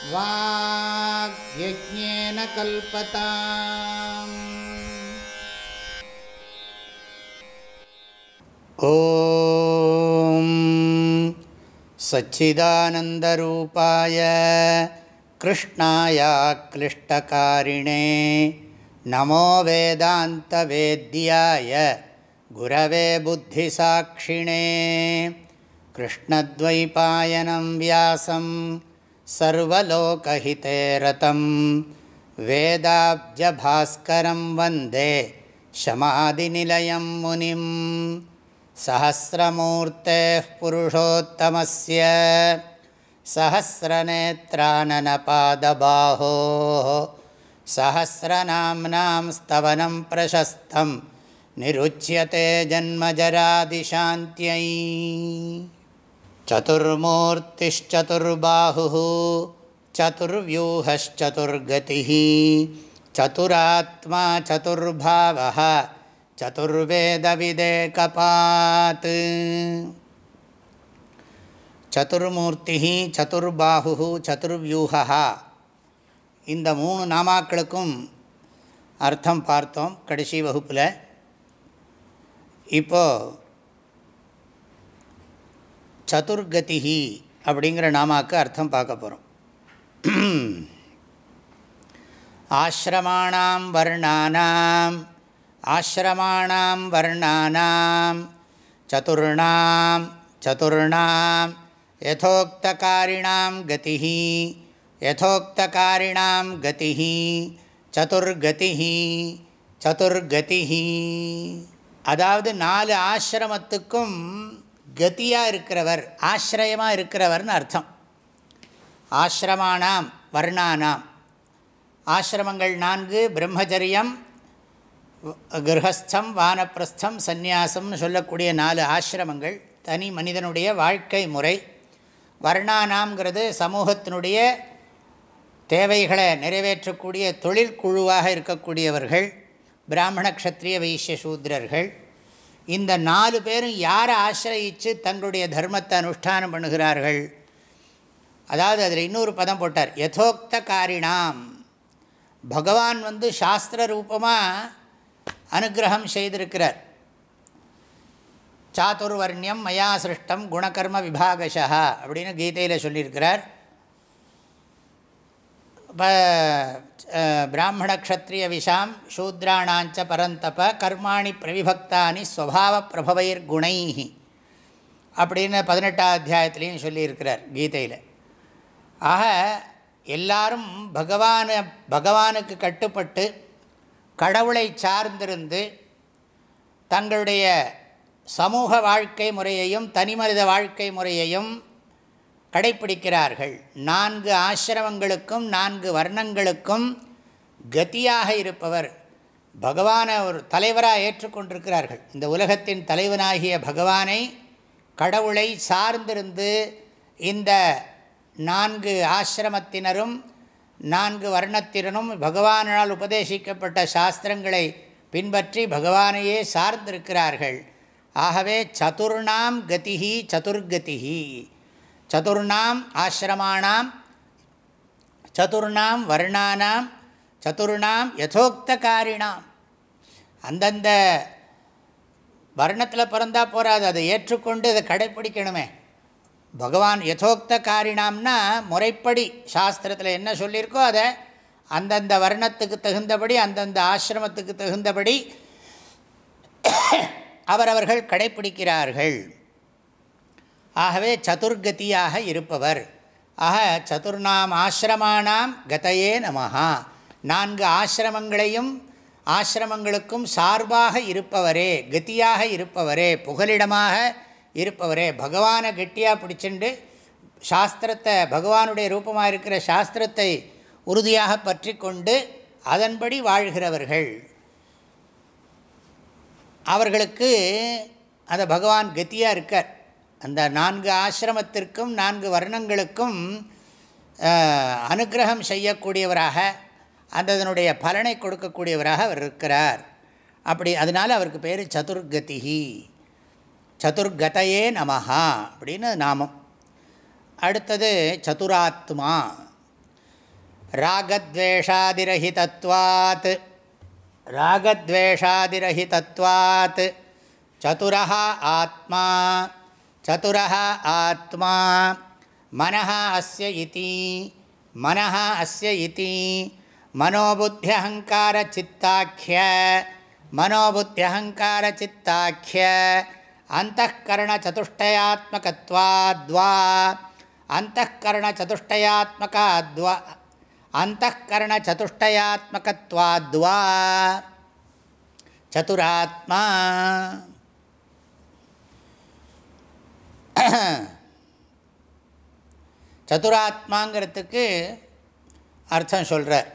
ॐ सच्चिदानन्दरूपाय कृष्णाय क्लिष्टकारिणे नमो वेदान्तवेद्याय गुरवे बुद्धिसाक्षिणे कृष्णद्वैपायनं व्यासं सर्वलोकहिते रतं वेदाब्जभास्करं वंदे शमादिनिलयं मुनिं सहस्रमूर्तेः पुरुषोत्तमस्य सहस्रनेत्राननपादबाहोः। सहस्रनाम्नां स्तवनं प्रशस्तं निरुच्यते जन्मजरादिशान्त्यै। चतुर्मूर्तिश्चतुर्बाहुः चतुर्व्यूहश्चतुर्गतिः चतुरात्मा चतुर्भावः चतुर्वेदविदेकपात् சதுர்மூர்த்தி சதுர்பாகு சதுர்வியூகா இந்த மூணு நாமாக்களுக்கும் அர்த்தம் பார்த்தோம் கடைசி வகுப்பில் இப்போது சதுர்கதிஹி அப்படிங்கிற நாமாக்கு அர்த்தம் பார்க்க போகிறோம் ஆசிரமாணாம் வர்ணானாம் ஆசிரமாணாம் வர்ணானாம் சதுர்ணாம் சதுர்ணாம் யதோக்தகாரிணாம் கதிஹி யதோக்தகாரிணாம் கதிஹி சதுர்கதிஹி சதுர்கதிஹி. அதாவது நாலு ஆசிரமத்துக்கும் கத்தியாக இருக்கிறவர் ஆசிரயமாக இருக்கிறவர்னு அர்த்தம். ஆசிரமானாம் வர்ணானாம். ஆசிரமங்கள் நான்கு பிரம்மச்சரியம் கிரகஸ்தம் வானப்பிரஸ்தம் சந்நியாசம்னு சொல்லக்கூடிய நாலு ஆசிரமங்கள் தனி மனிதனுடைய வாழ்க்கை முறை. வர்ணானாம்ங்கிறது சமூகத்தினுடைய தேவைகளை நிறைவேற்றக்கூடிய தொழில் குழுவாக இருக்கக்கூடியவர்கள் பிராமண க்ஷத்ரிய வைசிய சூத்ரர்கள் இந்த நாலு பேரும் யாரை ஆசிரயித்து தங்களுடைய தர்மத்தை அனுஷ்டானம் பண்ணுகிறார்கள்? அதாவது அதில் இன்னொரு பதம் போட்டார் யதோக்த காரிணாம் பகவான் வந்து சாஸ்திர ரூபமாக அனுகிரகம் செய்திருக்கிறார். சாத்துர்வர்ணியம் மயா சிருஷ்டம் குணகர்ம விபாகஷா அப்படின்னு கீதையில் சொல்லியிருக்கிறார். இப்போ பிராமண க்ஷத்ரிய விஷாம் சூத்ராணாஞ்ச பரந்தப கர்மாணி பிரவிபக்தானி ஸ்வபாவ பிரபவைர் குணை அப்படின்னு பதினெட்டாம் அத்தியாயத்துலேயும் சொல்லியிருக்கிறார் கீதையில். ஆக எல்லாரும் பகவான பகவானுக்கு கட்டுப்பட்டு கடவுளை சார்ந்திருந்து தங்களுடைய சமூக வாழ்க்கை முறையையும் தனிமனித வாழ்க்கை முறையையும் கடைப்பிடிக்கிறார்கள். நான்கு ஆசிரமங்களுக்கும் நான்கு வர்ணங்களுக்கும் கதியாக இருப்பவர். பகவானை ஒரு தலைவராக ஏற்றுக்கொண்டிருக்கிறார்கள் இந்த உலகத்தின் தலைவனாகிய பகவானை கடவுளை சார்ந்திருந்து இந்த நான்கு ஆசிரமத்தினரும் நான்கு வர்ணத்தினரும் பகவானால் உபதேசிக்கப்பட்ட சாஸ்திரங்களை பின்பற்றி பகவானையே சார்ந்திருக்கிறார்கள். ஆகவே சதுர்ணாம் கதிகி சதுர்கதிகி சதுர்ணாம் ஆசிரமாணாம் சதுர்ணாம் வர்ணானாம் சதுர்ணாம் யதோக்தகாரிணாம் அந்தந்த வர்ணத்தில் பிறந்தால் போகாது அதை ஏற்றுக்கொண்டு அதை கடைப்பிடிக்கணுமே. பகவான் யதோக்த காரிணாம்னா முறைப்படி சாஸ்திரத்தில் என்ன சொல்லியிருக்கோ அதை அந்தந்த வர்ணத்துக்கு தகுந்தபடி அந்தந்த ஆசிரமத்துக்கு தகுந்தபடி அவரவர்கள் கடைப்பிடிக்கிறார்கள். ஆகவே சதுர்கதியாக இருப்பவர். ஆக சதுர்ணாம் ஆசிரமானாம் கதையே நமஹா. நான்கு ஆசிரமங்களையும் ஆசிரமங்களுக்கும் சார்பாக இருப்பவரே கத்தியாக இருப்பவரே புகலிடமாக இருப்பவரே பகவானை கெட்டியாக பிடிச்சிண்டு சாஸ்திரத்தை பகவானுடைய ரூபமாக இருக்கிற சாஸ்திரத்தை உறுதியாக பற்றி கொண்டு அதன்படி வாழ்கிறவர்கள். அவர்களுக்கு அந்த பகவான் கத்தியாக இருக்கார். அந்த நான்கு ஆசிரமத்திற்கும் நான்கு வர்ணங்களுக்கும் அனுகிரகம் செய்யக்கூடியவராக அந்த அதனுடைய பலனை கொடுக்கக்கூடியவராக அவர் இருக்கிறார். அப்படி அதனால் அவருக்கு பேர் சதுர்கதிகி சதுர்கதையே நமஹா அப்படின்னு நாமம். அடுத்தது சதுராத்மா. ராகத்வேஷாதிரஹிதத்வாத். ராகத்வேஷாதிரஹிதத்வாத். சதுரா ஆத்மா. चतुरः आत्मा। मनः अस्य इति। मनः अस्य इति। मनोबुद्ध्यहङ्कारचित्ताख्य। मनोबुद्ध्यहङ्कारचित्ताख्य। अन्तःकरणचतुष्टयात्मकत्वाद्वा अन्तःकरणचतुष्टयात्मकाद्वा अन्तःकरणचतुष्टयात्मकत्वाद्वा चतुरात्मा। சதுராத்மாங்கிறதுக்கு அர்த்தம் சொல்கிறார்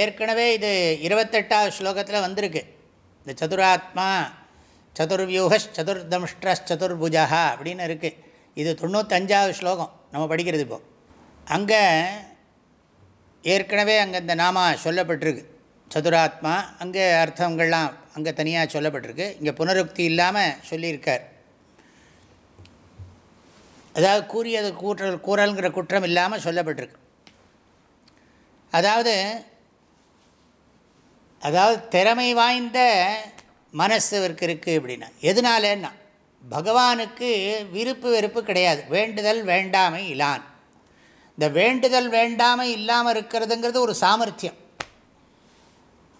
ஏற்கனவே இது இருபத்தெட்டாவது ஸ்லோகத்தில் வந்திருக்கு. இந்த சதுராத்மா சதுர்வியூஹஸ் சதுர்தம்ஷ்டஸ் சதுர்புஜா அப்படின்னு இருக்குது இது தொண்ணூத்தஞ்சாவது ஸ்லோகம் நம்ம படிக்கிறது இப்போது அங்கே ஏற்கனவே அங்கே இந்த நாமா சொல்லப்பட்டிருக்கு. சதுராத்மா அங்கே அர்த்தங்கள்லாம் அங்கே தனியாக சொல்லப்பட்டிருக்கு. இங்கே புனருக்தி இல்லாமல் சொல்லியிருக்கார். அதாவது கூறியது கூற்றல் கூறல்ங்கிற குற்றம் இல்லாமல் சொல்லப்பட்டிருக்கு. அதாவது அதாவது திறமை வாய்ந்த மனசு இவருக்கு இருக்குது அப்படின்னா எதனாலன்னா பகவானுக்கு விருப்பு வெறுப்பு கிடையாது. வேண்டுதல் வேண்டாமை இலான். இந்த வேண்டுதல் வேண்டாமை இல்லாமல் இருக்கிறதுங்கிறது ஒரு சாமர்த்தியம்.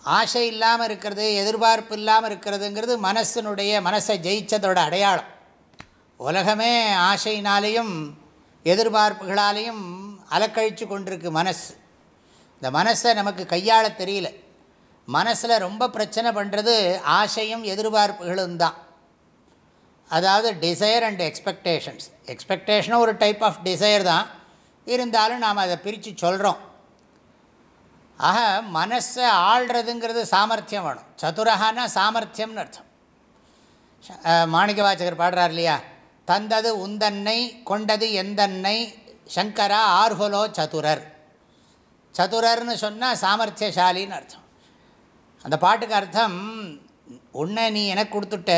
ஆசை இல்லாமல் இருக்கிறது எதிர்பார்ப்பு இல்லாமல் இருக்கிறதுங்கிறது மனசனுடைய மனசை ஜெயிச்சதோட அடையாளம். உலகமே ஆசையினாலேயும் எதிர்பார்ப்புகளாலேயும் அலக்கழித்து கொண்டிருக்கு மனசு. இந்த மனசை நமக்கு கையாள தெரியல. மனசில் ரொம்ப பிரச்சனை பண்ணுறது ஆசையும் எதிர்பார்ப்புகளும் தான். அதாவது டிசையர் அண்ட் எக்ஸ்பெக்டேஷன்ஸ் எக்ஸ்பெக்டேஷனும் ஒரு டைப் ஆஃப் டிசையர் தான். இருந்தாலும் நாம் அதை பிரித்து சொல்கிறோம் ஆக மனசை ஆள்றதுங்கிறது சாமர்த்தியம் வேணும். சதுரகானா சாமர்த்தியம்னு அர்த்தம். மாணிக்க வாச்சகர் பாடுறார் இல்லையா? தந்தது உந்தன்னை கொண்டது எந்தன்னை சங்கரா ஆர்ஹுலோ சதுரர். சதுரர்னு சொன்னால் சாமர்த்தியசாலின்னு அர்த்தம். அந்த பாட்டுக்கு அர்த்தம் உன்னை நீ எனக்கு கொடுத்துட்ட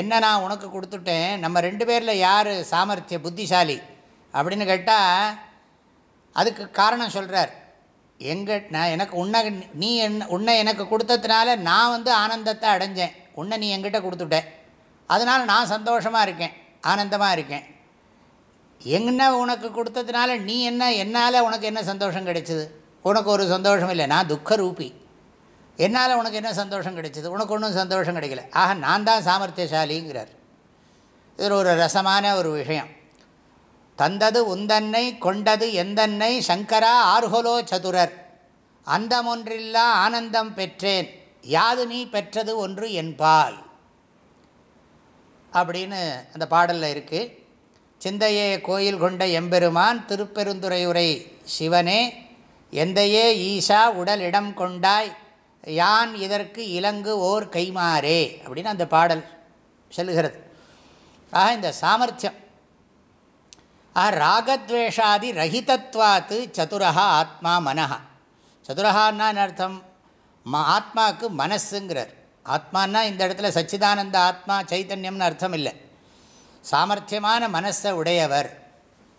என்ன நான் உனக்கு கொடுத்துட்டேன் நம்ம ரெண்டு பேரில் யார் சாமர்த்திய புத்திசாலி? அப்படின்னு கேட்டால் அதுக்கு காரணம் சொல்கிறார் எங்க நான் எனக்கு உன்னை நீ என்ன உன்னை எனக்கு கொடுத்ததுனால நான் வந்து ஆனந்தத்தை அடைஞ்சேன். உன்னை நீ என்கிட்ட கொடுத்துட்டேன் அதனால் நான் சந்தோஷமாக இருக்கேன். ஆனந்தமாக இருக்கேன். என்ன உனக்கு கொடுத்ததுனால நீ என்ன என்னால் உனக்கு என்ன சந்தோஷம் கிடைச்சிது? உனக்கு ஒரு சந்தோஷம் இல்லை நான் துக்க ரூபி என்னால் உனக்கு என்ன சந்தோஷம் கிடைச்சிது? உனக்கு ஒன்றும் சந்தோஷம் கிடைக்கல. ஆக நான் தான் சாமர்த்தியசாலிங்கிறார். இது ஒரு ரசமான ஒரு விஷயம். தந்தது உந்தன்னை கொண்டது எந்தன்னை சங்கரா ஆர்ஹோலோ சதுரர். அந்தமொன்றில்லா ஆனந்தம் பெற்றேன். யாது நீ பெற்றது ஒன்று என்பால் அப்படின்னு அந்த பாடலில் இருக்குது சிந்தையே கோயில் கொண்ட எம்பெருமான் திருப்பெருந்துறையுரை சிவனே எந்தையே ஈஷா உடல் இடம் கொண்டாய் யான் இதற்கு இலங்கு ஓர் கைமாறே அப்படின்னு அந்த பாடல் சொல்லுகிறது. ஆக இந்த சாமர்த்தியம். ஆ ராகத்வேஷாதி ரஹிதத்வாத்து சதுரஹா ஆத்மா மனஹா. சதுரஹான்னா அர்த்தம்? ம ஆத்மாவுக்கு மனசுங்கிறார். ஆத்மானா இந்த இடத்துல சச்சிதானந்த ஆத்மா சைத்தன்யம்னு அர்த்தம் இல்லை சாமர்த்தியமான மனசை உடையவர்.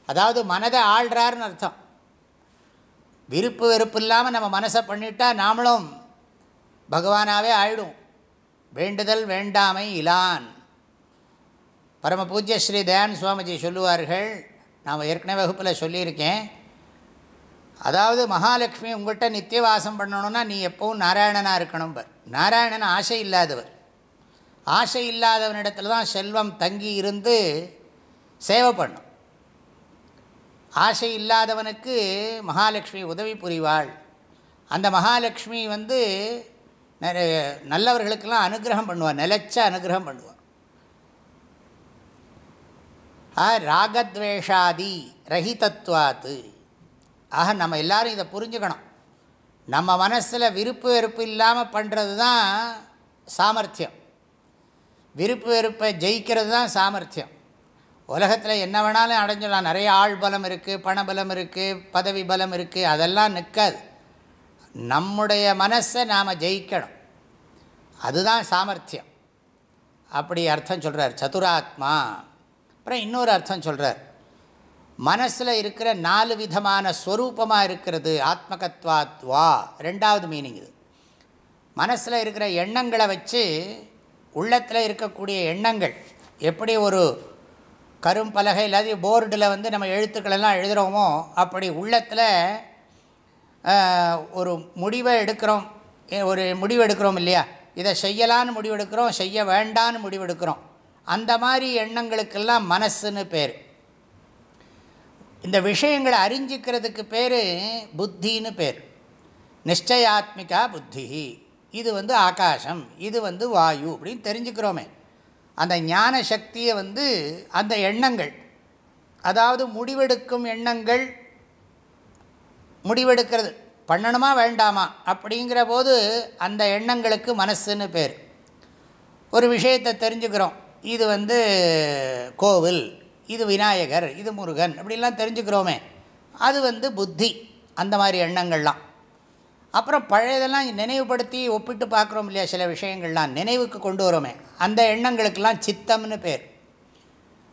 அதாவது மனதை ஆள்றாருன்னு அர்த்தம். விருப்பு வெறுப்பு இல்லாமல் நம்ம மனசை பண்ணிட்டால் நாமளும் பகவானாகவே ஆயிடும் வேண்டுதல் வேண்டாமை இலான். பரம பூஜ்ய ஸ்ரீ தயான் சுவாமிஜி சொல்லுவார்கள் நான் ஏற்கனவே வகுப்பில் சொல்லியிருக்கேன். அதாவது மகாலட்சுமி உங்கள்கிட்ட நித்திய வாசம் பண்ணணுன்னா நீ எப்பவும் நாராயணனாக இருக்கணும் பர் நாராயணன் ஆசை இல்லாதவர். ஆசை இல்லாதவனிடத்தில் தான் செல்வம் தங்கி இருந்து சேவை பண்ணும். ஆசை இல்லாதவனுக்கு மகாலட்சுமி உதவி புரிவாள். அந்த மகாலட்சுமி வந்து நிறைய நல்லவர்களுக்கெல்லாம் அனுகிரகம் பண்ணுவான் நிலச்ச அனுகிரகம் பண்ணுவான் ஆ ராகத்வேஷாதி ரஹிதத்வாத்து ஆக நம்ம எல்லோரும் இதை புரிஞ்சுக்கணும். நம்ம மனசில் விருப்பு வெறுப்பு இல்லாமல் பண்ணுறது தான் சாமர்த்தியம். விருப்பு வெறுப்பை ஜெயிக்கிறது தான் சாமர்த்தியம். உலகத்தில் என்ன வேணாலும் அடைஞ்சிடலாம். நிறைய ஆள் பலம் இருக்குது பணபலம் இருக்குது பதவி பலம் இருக்குது அதெல்லாம் நிற்காது நம்முடைய மனசை நாம் ஜெயிக்கணும். அதுதான் சாமர்த்தியம். அப்படி அர்த்தம் சொல்கிறார் சதுராத்மா. அப்புறம் இன்னொரு அர்த்தம் சொல்கிறார் மனசில் இருக்கிற நாலு விதமான ஸ்வரூபமாக இருக்கிறது ஆத்மகத்வாத்வா. ரெண்டாவது மீனிங் இது. மனசில் இருக்கிற எண்ணங்களை வச்சு உள்ளத்தில் இருக்கக்கூடிய எண்ணங்கள். எப்படி ஒரு கரும்பலகை இல்லாத போர்டில் வந்து நம்ம எழுத்துக்களெல்லாம் எழுதுகிறோமோ அப்படி உள்ளத்தில் ஒரு முடிவை எடுக்கிறோம். ஒரு முடிவு எடுக்கிறோம் இல்லையா? இதை செய்யலான்னு முடிவெடுக்கிறோம் செய்ய வேண்டான்னு முடிவெடுக்கிறோம் அந்த மாதிரி எண்ணங்களுக்கெல்லாம் மனசுன்னு பேர். இந்த விஷயங்களை அறிஞ்சிக்கிறதுக்கு பேர் புத்தின்னு பேர். நிச்சயாத்மிகா புத்தி. இது வந்து ஆகாசம் இது வந்து வாயு அப்படின்னு தெரிஞ்சுக்கிறோமே. அந்த ஞான சக்தியை வந்து அந்த எண்ணங்கள் அதாவது முடிவெடுக்கும் எண்ணங்கள் முடிவெடுக்கிறது. பண்ணணுமா வேண்டாமா? அப்படிங்கிற போது அந்த எண்ணங்களுக்கு மனசுன்னு பேர். ஒரு விஷயத்தை தெரிஞ்சுக்கிறோம். இது வந்து கோவில். இது விநாயகர் இது முருகன் அப்படிலாம் தெரிஞ்சுக்கிறோமே. அது வந்து புத்தி அந்த மாதிரி எண்ணங்கள்லாம். அப்புறம் பழையதெல்லாம் நினைவுபடுத்தி ஒப்பிட்டு பார்க்குறோம் இல்லையா சில விஷயங்கள்லாம் நினைவுக்கு கொண்டு வரோமே. அந்த எண்ணங்களுக்கெல்லாம் சித்தம்னு பேர்.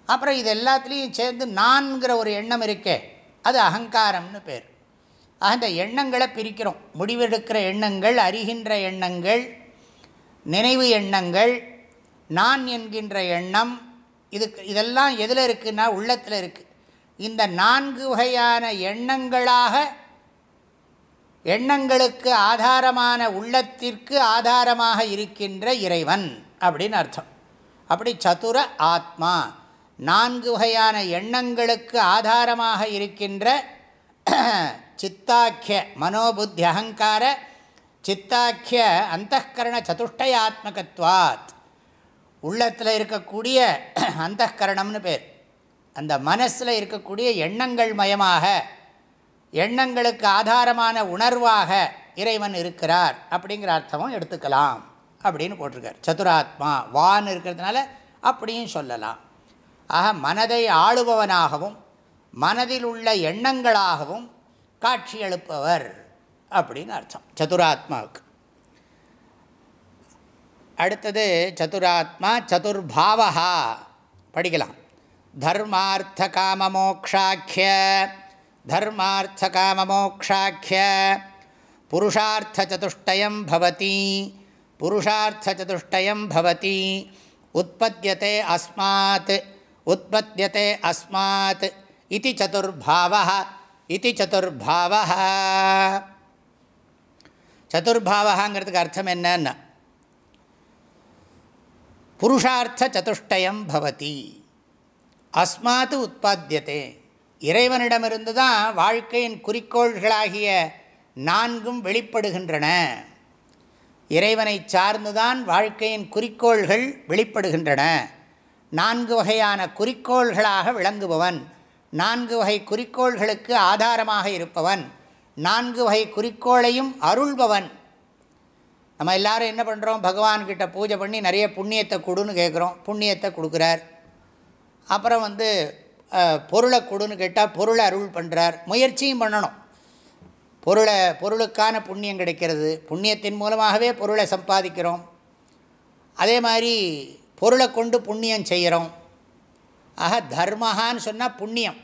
அப்புறம் இது எல்லாத்துலேயும் சேர்ந்து நான்கிற ஒரு எண்ணம் இருக்கே அது அகங்காரம்னு பேர். அந்த எண்ணங்களை பிரிக்கிறோம். முடிவெடுக்கிற எண்ணங்கள் அறிகின்ற எண்ணங்கள் நினைவு எண்ணங்கள் நான் என்கின்ற எண்ணம் இதுக்கு இதெல்லாம் எதில் இருக்குன்னா உள்ளத்தில் இருக்குது இந்த நான்கு வகையான எண்ணங்களாக எண்ணங்களுக்கு ஆதாரமான உள்ளத்திற்கு ஆதாரமாக இருக்கின்ற இறைவன் அப்படின்னு அர்த்தம். அப்படி சதுர ஆத்மா நான்கு வகையான எண்ணங்களுக்கு ஆதாரமாக இருக்கின்ற சித்தாக்கிய மனோபுத்தி அகங்கார சித்தாக்கிய அந்தகரண சதுஷ்டயாத்மகத்வாத். உள்ளத்தில் இருக்கக்கூடிய அந்த கரணம்னு பேர். அந்த மனசில் இருக்கக்கூடிய எண்ணங்கள் மயமாக எண்ணங்களுக்கு ஆதாரமான உணர்வாக இறைவன் இருக்கிறார் அப்படிங்கிற அர்த்தமும் எடுத்துக்கலாம் அப்படின்னு போட்டிருக்கார். சதுராத்மா வான் இருக்கிறதுனால அப்படியும் சொல்லலாம். ஆக மனதை ஆளுபவனாகவும் மனதில் உள்ள எண்ணங்களாகவும் காட்சி எழுப்பவர் அப்படின்னு அர்த்தம். சதுராத்மாவுக்கு. அடுத்தது சதுராத்மா சதுர்பாவா படிக்கலாம். தர்மார்த்த காமமோக்ஷாக்கிய தர்மார்த்த காமமோக்ஷாக்கிய புருஷார்த்தச்சதுஷ்டயம் பவதி புருஷார்த்தச்சதுஷ்டயம் பவதி. உற்பத்தியதே அஸ்மாத் உற்பத்தியதே அஸ்மாத். இது சதுர்பாவः இது சதுர்பாவः சதுர்பாவகாங்கிறதுக்கு அர்த்தம் என்னன்னா புருஷார்த்த சதுஷ்டயம் பவதி. அஸ்மாத்து உற்பத்தியதே இறைவனிடமிருந்து தான் வாழ்க்கையின் குறிக்கோள்களாகிய நான்கும் வெளிப்படுகின்றன. இறைவனை சார்ந்துதான் வாழ்க்கையின் குறிக்கோள்கள் வெளிப்படுகின்றன. நான்கு வகையான குறிக்கோள்களாக விளங்குபவன். நான்கு வகை குறிக்கோள்களுக்கு ஆதாரமாக இருப்பவன். நான்கு வகை குறிக்கோளையும் அருள்பவன். நம்ம எல்லோரும் என்ன பண்ணுறோம் பகவான்கிட்ட பூஜை பண்ணி நிறைய புண்ணியத்தை கொடுன்னு கேட்குறோம் புண்ணியத்தை கொடுக்குறார். அப்புறம் வந்து பொருளை கொடுன்னு கேட்டால் பொருளை அருள் பண்ணுறார் முயற்சியும் பண்ணணும். பொருளை பொருளுக்கான புண்ணியம் கிடைக்கிறது. புண்ணியத்தின் மூலமாகவே பொருளை சம்பாதிக்கிறோம். அதே மாதிரி பொருளை கொண்டு புண்ணியம் செய்கிறோம் ஆக தர்மஹான்னு சொன்னால் புண்ணியம்.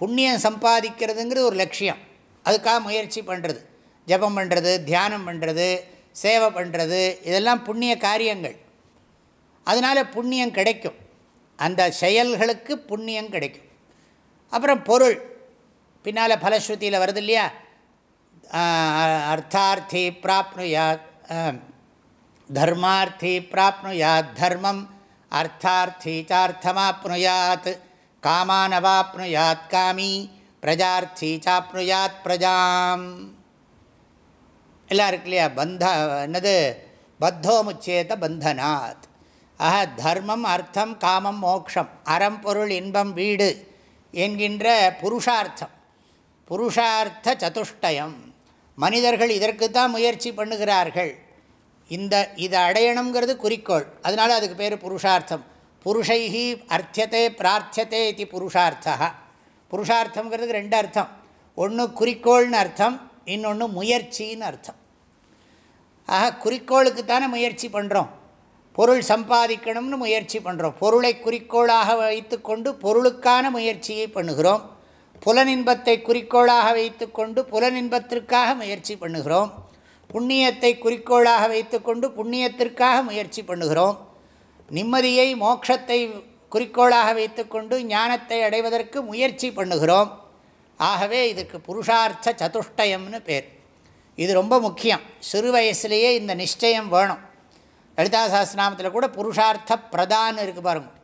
புண்ணியம் சம்பாதிக்கிறதுங்கிறது ஒரு லட்சியம். அதுக்காக முயற்சி பண்ணுறது ஜபம் பண்ணுறது தியானம் பண்ணுறது சேவை பண்ணுறது இதெல்லாம் புண்ணிய காரியங்கள். அதனால் புண்ணியம் கிடைக்கும். அந்த செயல்களுக்கு புண்ணியம் கிடைக்கும். அப்புறம் பொருள். பின்னால் பலஸ்ருதியில் வருது இல்லையா? அர்த்தார்த்தி பிராப்னுயாத் தர்மார்த்தி பிராப்னுயாத் தர்மம் அர்த்தார்த்தி சார்த்தமாப்னுயாத் காமானவாப்னுயாத் காமி பிரஜார்த்தி சாப்னுயாத் பிரஜாம். எல்லாம் இருக்கு இல்லையா பந்த என்னது? பத்தோமுச்சேத பந்தனாத். ஆக தர்மம் அர்த்தம் காமம் மோக்ஷம் அறம் பொருள் இன்பம் வீடு என்கின்ற புருஷார்த்தம். புருஷார்த்த சதுஷ்டயம். மனிதர்கள் இதற்கு தான் முயற்சி பண்ணுகிறார்கள். இந்த இதை அடையணுங்கிறது குறிக்கோள். அதனால் அதுக்கு பேர் புருஷார்த்தம். புருஷைஹி அர்த்தத்தை பிரார்த்தியத்தை இது புருஷார்த்தா புருஷார்த்தங்கிறதுக்கு ரெண்டு அர்த்தம். ஒன்று குறிக்கோள்னு அர்த்தம் இன்னொன்று முயற்சின்னு அர்த்தம். ஆக குறிக்கோளுக்கு தானே முயற்சி பண்ணுறோம் பொருள் சம்பாதிக்கணும்னு முயற்சி பண்ணுறோம் பொருளை குறிக்கோளாக வைத்துக்கொண்டு பொருளுக்கான முயற்சியை பண்ணுகிறோம். புலனின்பத்தை குறிக்கோளாக வைத்துக்கொண்டு புலனின்பத்திற்காக முயற்சி பண்ணுகிறோம். புண்ணியத்தை குறிக்கோளாக வைத்துக்கொண்டு புண்ணியத்திற்காக முயற்சி பண்ணுகிறோம். நிம்மதியை மோட்சத்தை குறிக்கோளாக வைத்துக்கொண்டு ஞானத்தை அடைவதற்கு முயற்சி பண்ணுகிறோம். ஆகவே இதுக்கு புருஷார்த்த சதுஷ்டயம்னு பேர். இது ரொம்ப முக்கியம். சிறு வயசுலேயே இந்த நிச்சயம் வேணும். லலிதா சாஸ்திரநாமத்தில் கூட புருஷார்த்த பிரதான்னு இருக்குது பாருங்கள்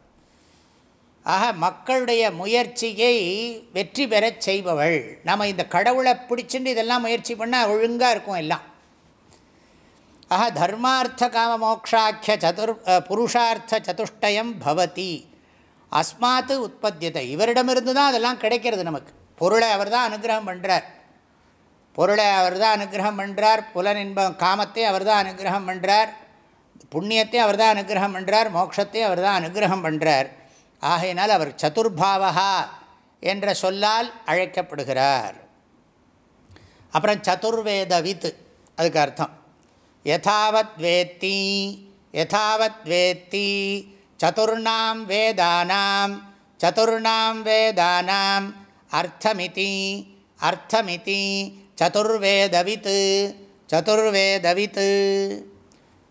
ஆக மக்களுடைய முயற்சியை வெற்றி பெறச் செய்பவள். நம்ம இந்த கடவுளை பிடிச்சிட்டு இதெல்லாம் முயற்சி பண்ணால் ஒழுங்காக இருக்கும் எல்லாம். ஆக தர்மார்த்த காம மோக்ஷாக்கிய சதுர் புருஷார்த்த சதுஷ்டயம் பவதி. அஸ்மாத்து உற்பத்தியத்தை இவரிடமிருந்து தான் அதெல்லாம் கிடைக்கிறது நமக்கு. பொருளை அவர் தான் அனுகிரகம் பண்ணுறார் பொருளை அவர் தான் அனுகிரகம் பண்ணுறார் புலனின்பம் காமத்தை அவர் தான் அனுகிரகம் பண்ணுறார் புண்ணியத்தை அவர் தான் அனுகிரகம் பண்ணுறார் மோட்சத்தை அவர் தான் அனுகிரகம் பண்ணுறார் ஆகையினால் அவர் சதுர்பாவகா என்ற சொல்லால் அழைக்கப்படுகிறார். அப்புறம் சதுர்வேத வித் அதுக்கு அர்த்தம். யதாவத் வேத்தி யதாவத் வேத்தி சதுர்ணாம் வேதானாம் சதுர்ணாம் வேதானாம் அர்த்தமிதி அர்த்தமிதி சதுர்வேதவித் சதுர்வேதவித்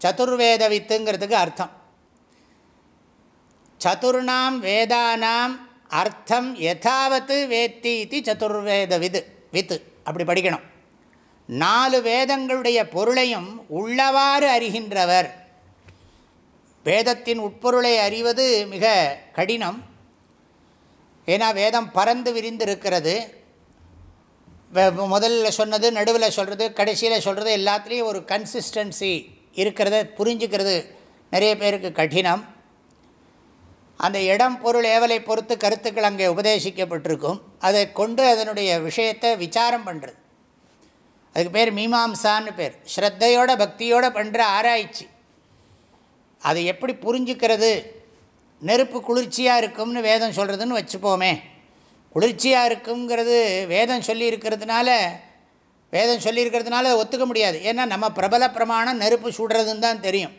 சதுர்வேதவித்துங்கிறதுக்கு அர்த்தம். சதுர்ணாம் வேதானாம் அர்த்தம் யதாவத்து வேத்தி இது சதுர்வேத விது வித்து. அப்படி படிக்கணும். நாலு வேதங்களுடைய பொருளையும் உள்ளவாறு அறிகின்றவர். வேதத்தின் உட்பொருளை அறிவது மிக கடினம். ஏன்னா வேதம் பறந்து விரிந்திருக்கிறது. முதல்ல சொன்னது நடுவில் சொல்கிறது கடைசியில் சொல்கிறது எல்லாத்துலேயும் ஒரு கன்சிஸ்டன்சி இருக்கிறத புரிஞ்சுக்கிறது நிறைய பேருக்கு கடினம். அந்த இடம் பொருள் ஏவலை பொறுத்து கருத்துக்கள் அங்கே உபதேசிக்கப்பட்டிருக்கும். அதை கொண்டு அதனுடைய விஷயத்தை விசாரம் பண்ணுறது அதுக்கு பேர் மீமாம்சான்னு பேர். ஸ்ரத்தையோட பக்தியோடு பண்ணுற ஆராய்ச்சி. அதை எப்படி புரிஞ்சுக்கிறது? நெருப்பு குளிர்ச்சியாக இருக்கும்னு வேதம் சொல்கிறதுன்னு வச்சுப்போமே. குளிர்ச்சியாக இருக்குங்கிறது வேதம் சொல்லி இருக்கிறதுனால வேதம் சொல்லியிருக்கிறதுனால அதை ஒத்துக்க முடியாது. ஏன்னா நம்ம பிரபல பிரமாணம் நெருப்பு சுடுறதுன்னு தான் தெரியும்.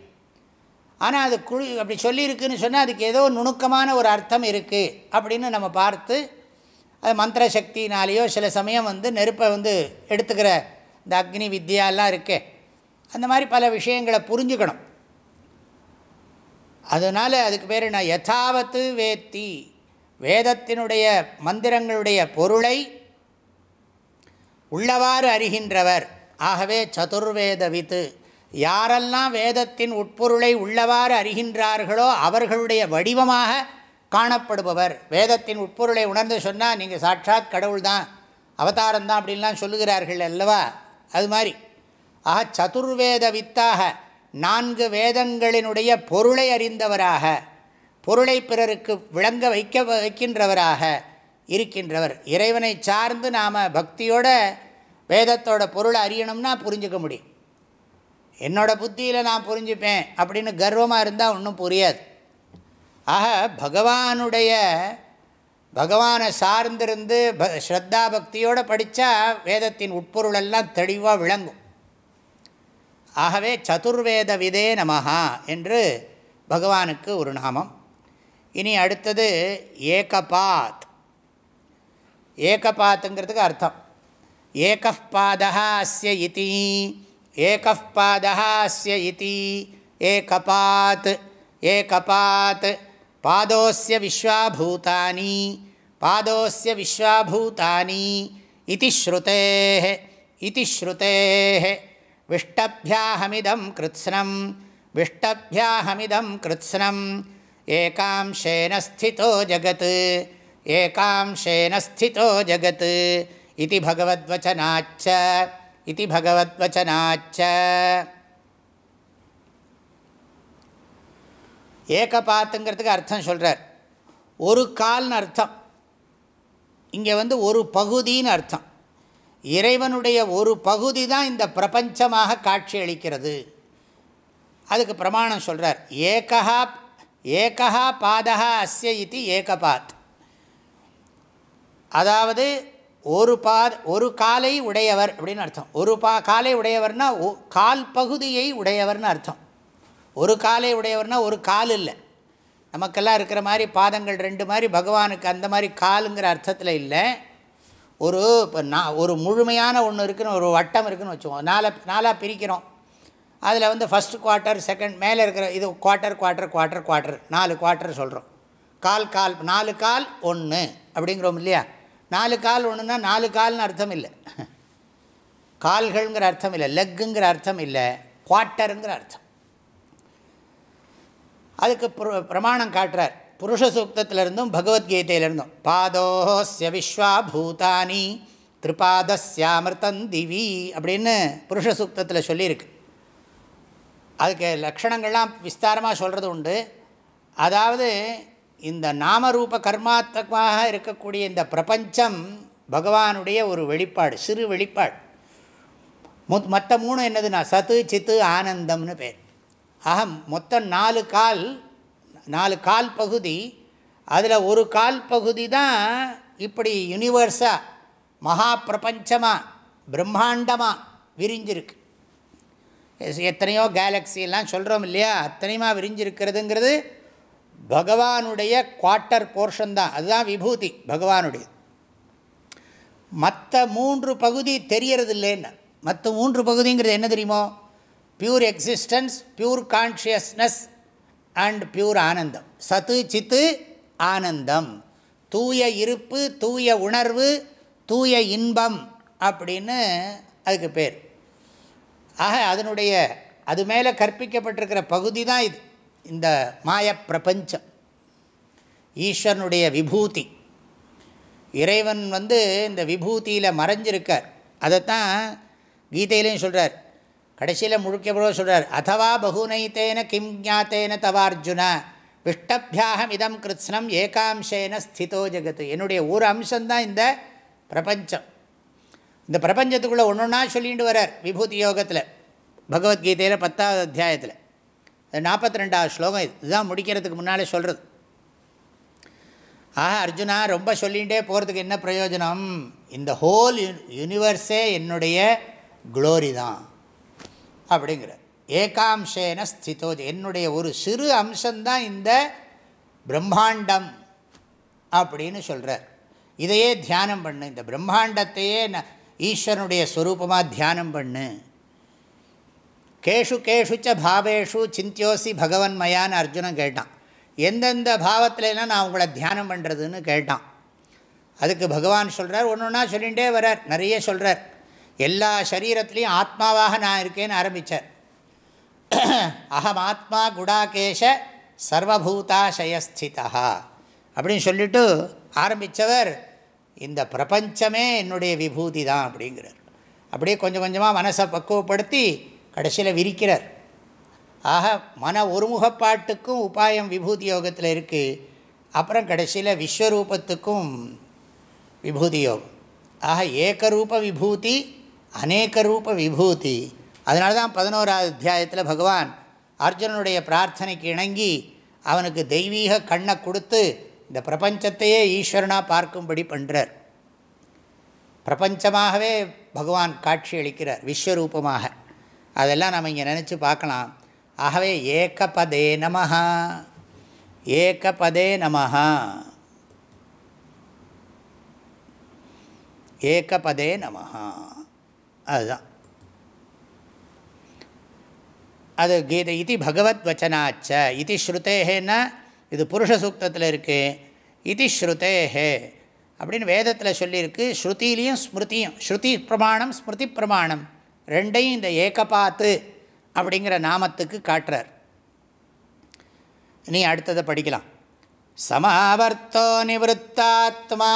ஆனால் அது குழு அப்படி சொல்லியிருக்குன்னு சொன்னால் அதுக்கு ஏதோ நுணுக்கமான ஒரு அர்த்தம் இருக்குது அப்படின்னு நம்ம பார்த்து அது மந்திர சக்தினாலேயோ சில சமயம் வந்து நெருப்பை வந்து எடுத்துக்கிற இந்த அக்னி வித்யாலாம் இருக்கே. அந்த மாதிரி பல விஷயங்களை புரிஞ்சுக்கணும். அதனால் அதுக்கு பேர் என்ன? யதாவத்து வேத்தி. வேதத்தினுடைய மந்திரங்களுடைய பொருளை உள்ளவாறு அறிகின்றவர். ஆகவே சதுர்வேத வித்து யாரெல்லாம் வேதத்தின் உட்பொருளை உள்ளவாறு அறிகின்றார்களோ அவர்களுடைய வடிவமாக காணப்படுபவர். வேதத்தின் உட்பொருளை உணர்ந்து சொன்னால் நீங்கள் சாட்சாத் கடவுள் தான் அவதாரம் தான் அப்படின்லாம் சொல்லுகிறார்கள் அல்லவா? அது மாதிரி. ஆக சதுர்வேத வித்தாக நான்கு வேதங்களினுடைய பொருளை அறிந்தவராக பொருளை பிறருக்கு விளங்க வைக்க வைக்கின்றவராக இருக்கின்றவர். இறைவனை சார்ந்து நாம் பக்தியோட வேதத்தோட பொருளை அறியணும்னா புரிஞ்சுக்க முடியும். என்னோடய புத்தியில் நான் புரிஞ்சுப்பேன் அப்படின்னு கர்வமாக இருந்தால் ஒன்றும் புரியாது. ஆக பகவானுடைய பகவானை சார்ந்திருந்து ப ஸ்ரத்தா பக்தியோடு படித்தா வேதத்தின் உட்பொருளெல்லாம் தெளிவாக விளங்கும். ஆகவே சதுர்வேத விதே நமஹா என்று பகவானுக்கு ஒரு நாமம். இனி அடுத்தது ஏகபாத். ஏகபாத்துங்கிறதுக்கு அர்த்தம். ஏகப்பாதா அஸ்ய இதி. ஏகப்பாதா அஸ்ய இதி. ஏகபாத். ஏகபாத். பாதோஸ்ய விஸ்வாபூதானி. பாதோஸ்ய விஸ்வாபூதானி. இதி ஸ்ருதே இதி ஸ்ருதே விஷ்டபியாஹமிதம் கிருத்ஸ்னம். விஷ்டபியாஹமிதம் கிருத்ஸ்னம். ஏகாம்சேன ஸ்திதோ ஜகத். ஏகாம்சேன ஸ்திதோ ஜகத். இது பகவத்வச்சனாச்ச. இது பகவத்வச்சனாச்ச. ஏகபாத்துங்கிறதுக்கு அர்த்தம் சொல்கிறார் ஒரு கால்னு அர்த்தம். இங்கே வந்து ஒரு பகுதின்னு அர்த்தம். இறைவனுடைய ஒரு பகுதி தான் இந்த பிரபஞ்சமாக காட்சி அளிக்கிறது அதுக்கு பிரமாணம் சொல்கிறார் ஏகா ஏகா பாதா அஸ்ய இது ஏகபாத். அதாவது ஒரு பாத ஒரு காலை உடையவர் அப்படின்னு அர்த்தம். ஒரு பா காலை உடையவர்னா கால் பகுதியை உடையவர்னு அர்த்தம். ஒரு காலை உடையவர்னா ஒரு கால் இல்லை. நமக்கெல்லாம் இருக்கிற மாதிரி பாதங்கள் ரெண்டு மாதிரி பகவானுக்கு அந்த மாதிரி காலுங்கிற அர்த்தத்தில் இல்லை. ஒரு இப்போ நான் ஒரு முழுமையான ஒன்று இருக்குன்னு ஒரு வட்டம் இருக்குதுன்னு வச்சுக்கோங்க. நாலா நாலாக பிரிக்கிறோம். அதில் வந்து ஃபஸ்ட் குவார்ட்டர் செகண்ட் மேலே இருக்கிற இது குவார்ட்டர் குவார்ட்டர் குவார்ட்டர் குவார்ட்டர் நாலு குவார்ட்டர் சொல்கிறோம் கால் கால் நாலு கால் ஒன்று அப்படிங்கிறோம் இல்லையா? நாலு கால் ஒன்றுனா நாலு கால்னு அர்த்தம் இல்லை. கால்கள்ங்கிற அர்த்தம் இல்லை. லெக்குங்கிற அர்த்தம் இல்லை. குவார்ட்டருங்கிற அர்த்தம். அதுக்கு பிரமாணம் காட்டுறார். புருஷ சூக்தத்திலிருந்தும் பகவத்கீதையிலிருந்தும். பாதோஸ்ய விஸ்வா பூதானி திரிபாதஸ்யாமிருத்தம் திவி அப்படின்னு புருஷ சூக்தத்தில் சொல்லியிருக்கு. அதுக்கு லக்ஷணங்கள்லாம் விஸ்தாரமாக சொல்கிறது உண்டு. அதாவது இந்த நாமரூப கர்மாத்மகமாக இருக்கக்கூடிய இந்த பிரபஞ்சம் பகவானுடைய ஒரு வெளிப்பாடு சிறு வெளிப்பாடு. முத் மற்ற மூணு என்னதுன்னா சத்து சித்து ஆனந்தம்னு பேர். ஆக மொத்தம் நாலு கால் நாலு கால் பகுதி. அதில் ஒரு கால் பகுதி தான் இப்படி யூனிவர்ஸாக மகா பிரபஞ்சமாக பிரம்மாண்டமாக விரிஞ்சிருக்கு. எத்தனையோ கேலக்ஸிலாம் சொல்கிறோம் இல்லையா? அத்தனையுமா விரிஞ்சிருக்கிறதுங்கிறது பகவானுடைய குவார்ட்டர் போர்ஷன் தான். அதுதான் விபூதி பகவானுடைய மற்ற மூன்று பகுதி தெரியறது இல்லைன்னு மற்ற மூன்று பகுதிங்கிறது என்ன தெரியுமோ? Pure existence pure consciousness and pure ஆனந்தம். சத்து சித்து ஆனந்தம். தூய இருப்பு தூய உணர்வு தூய இன்பம் அப்படின்னு அதுக்கு பேர். ஆக அதனுடைய அது மேலே கற்பிக்கப்பட்டிருக்கிற பகுதி தான் இது. இந்த மாய பிரபஞ்சம். ஈஸ்வரனுடைய விபூதி. இறைவன் வந்து இந்த விபூதியில் மறைஞ்சிருக்கார். அதைத்தான் கீதையிலையும் சொல்கிறார் கடைசியில் முழுக்க சொல்கிறார் அதவா பகுனைத்தேன கிம் ஜாத்தேன தவார்ஜுன விஷ்டபியாகம் இதம் கிருத்ஸ்னம் ஏகாம்சேன ஸ்திதோ ஜெகத்து என்னுடைய ஒரு அம்சம்தான் இந்த பிரபஞ்சம். இந்த பிரபஞ்சத்துக்குள்ளே ஒன்று ஒன்றா சொல்லிட்டு வரார் விபூதி யோகத்தில் பகவத்கீதையில் பத்தாவது அத்தியாயத்தில். அது நாற்பத்தி ரெண்டாவது ஸ்லோகம் இது. இதுதான் முடிக்கிறதுக்கு முன்னாலே சொல்கிறது ஆக அர்ஜுனா ரொம்ப சொல்லிகிட்டே போகிறதுக்கு என்ன பிரயோஜனம்? இந்த ஹோல் யூனிவர்ஸே என்னுடைய குளோரி தான். அப்படிங்கிறார். ஏகாம்சேன ஸ்திதோ என்னுடைய ஒரு சிறு அம்சம்தான் இந்த பிரம்மாண்டம் அப்படின்னு சொல்கிறார் இதையே தியானம் பண்ணு. இந்த பிரம்மாண்டத்தையே ந ஈஸ்வரனுடைய ஸ்வரூபமாக தியானம் பண்ணு. கேஷு கேஷுச்ச பாவேஷு சிந்தியோசி பகவன் மயான்னு அர்ஜுனன் கேட்டான். எந்தெந்த பாவத்திலலாம் நான் உங்களை தியானம் பண்ணுறதுன்னு கேட்டான். அதுக்கு பகவான் சொல்கிறார் ஒன்று ஒன்றா சொல்லிகிட்டே வரார் நிறைய சொல்கிறார் எல்லா சரீரத்துலேயும் ஆத்மாவாக நான் இருக்கேன்னு ஆரம்பித்தார் அகம் ஆத்மா குடாகேஷ சர்வபூதாசயஸ்திதா அப்படின்னு சொல்லிட்டு ஆரம்பித்தவர் இந்த பிரபஞ்சமே என்னுடைய விபூதி தான் அப்படிங்கிறார். அப்படியே கொஞ்சம் கொஞ்சமாக மனசை பக்குவப்படுத்தி கடைசியில் விரிக்கிறார். ஆக மன ஒருமுகப்பாட்டுக்கும் உபாயம் விபூதி யோகத்தில் இருக்குது அப்புறம் கடைசியில் விஸ்வரூபத்துக்கும் விபூதி யோகம். ஆக ஏகரூப விபூதி அநேக ரூப விபூதி. அதனால தான் பதினோராவது அத்தியாயத்தில் பகவான் அர்ஜுனனுடைய பிரார்த்தனைக்கு இணங்கி அவனுக்கு தெய்வீக கண்ணை கொடுத்து இந்த பிரபஞ்சத்தையே ஈஸ்வரனாக பார்க்கும்படி பண்ணுறார் பிரபஞ்சமாகவே பகவான் காட்சி அளிக்கிறார் விஸ்வரூபமாக. அதெல்லாம் நம்ம இங்கே நினச்சி பார்க்கலாம். ஆகவே ஏகபதே நமஹா ஏகபதே நமஹா. ஏகபதே நமஹா. அதுதான். அது கீதை இது பகவத் வச்சனாச்ச இது ஸ்ருதேகேன்னா இது புருஷ சூக்தத்தில் இருக்குது இது ஸ்ருதேஹே. அப்படின்னு வேதத்தில் சொல்லியிருக்கு ஸ்ருதிலையும் ஸ்மிருதியும் ஸ்ருதி பிரமாணம் ஸ்மிருதி பிரமாணம். ரெண்டையும் இந்த ஏகபாத்து அப்படிங்கிற நாமத்துக்கு காட்டுறார். நீ அடுத்ததை படிக்கலாம். சமாவர்த்தோ நிவத்தாத்மா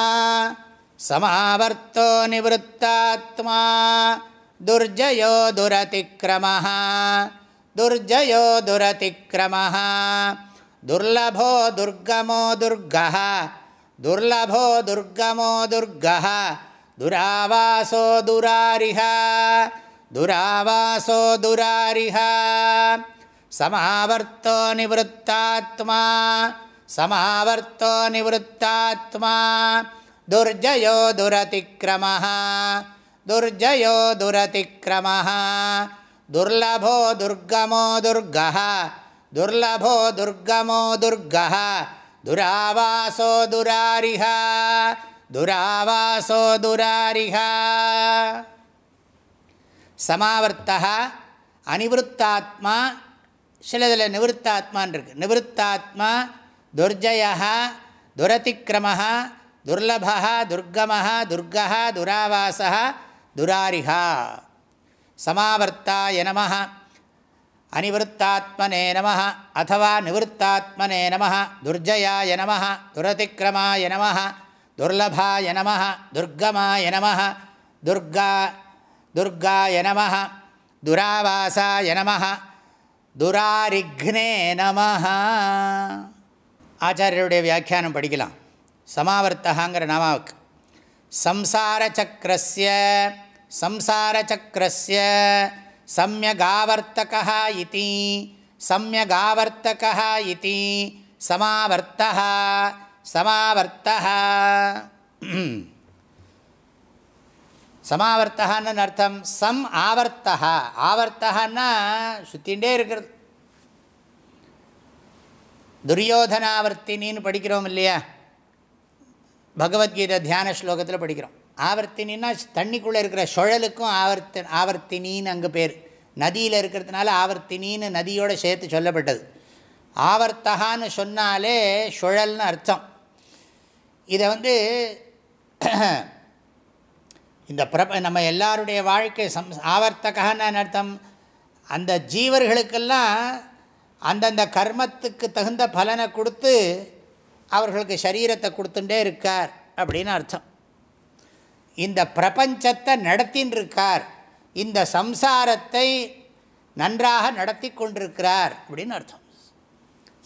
சமாவர்த்தோ நிவத்தாத்மா துர்ஜயோ துரதிக்கிரம துர்ஜயோ துரதிக்கிரமாக துர்லபோ துர்கமோ துர்கா துர்லபோ துர்கமோ துர்கா துராவாசோ துராரிஹா துராவாசோ துராரிஹா சமாவர்த்தோ நிவத்தாத்மா சமாவர்த்தோ நிவத்தாத்மா துர்ஜயோ துரதிக்கிரம துர்ஜயோ துரதிக்கிரம துர்லபோ துர்கமோ துர்கா துர்லபோ துர்கமோ துர்கா துராவாசோ துராரிஹா துராவாசோ துராரிஹா சமாவர்த்தா அனிவருத்தாத்மா சிலதில் நிவருத்தாத்மான் இருக்கு. நிவருத்தாத்மா துர்ஜயா துரதிக்கிரம துர்லபா துர்கம துர்கா துராவாசா துராரிஹா. சமாவர்த்தாய நம அனிவருத்தாத்மனே நம அத்தவா நிவருத்தாத்மனே நம துர்ஜயாய நம துரதிக்கிரமாய நம துர்லபாய நம துர்கமாய நம துர்கா துர்காய நம துராவாசாய நம துராரிக்னே நம ஆச்சாரியருடைய வியாக்கியானம் படிக்கலாம். சமாவர்த்தகாங்கிற நாமாவுக்கு. சம்சாரச்சக்கரஸ்ய சம்சாரச்சக்கரஸ்ய சம்யகாவர்த்தகா இதி. சம்யகாவர்த்தகா இதி. சமாவர்த்தः சமாவர்த்தः சமாவர்த்தகான்னு அர்த்தம்? சம் ஆவர்த்தா ஆவர்த்தகான்னா சுத்தின்ண்டே இருக்கிறது. துரியோதனாவர்த்தினின்னு படிக்கிறோம் இல்லையா? பகவத்கீதை தியான ஸ்லோகத்தில் படிக்கிறோம். ஆவர்த்தினா தண்ணிக்குள்ளே இருக்கிற சுழலுக்கும் ஆவர்த்த ஆவர்த்தினின்னு அங்கே பேர். நதியில் இருக்கிறதுனால ஆவர்த்தினின்னு நதியோடு சேர்த்து சொல்லப்பட்டது. ஆவர்த்தகான்னு சொன்னாலே சுழல்னு அர்த்தம். இதை வந்து இந்த பிரப நம்ம எல்லாருடைய வாழ்க்கை சம் ஆவர்த்தகான்னு அர்த்தம்? அந்த ஜீவர்களுக்கெல்லாம் அந்தந்த கர்மத்துக்கு தகுந்த பலனை கொடுத்து அவர்களுக்கு சரீரத்தை கொடுத்துட்டே இருக்கார் அப்படின்னு அர்த்தம். இந்த பிரபஞ்சத்தை நடத்தின்னு இருக்கார் இந்த சம்சாரத்தை நன்றாக நடத்தி கொண்டிருக்கிறார் அப்படின்னு அர்த்தம்.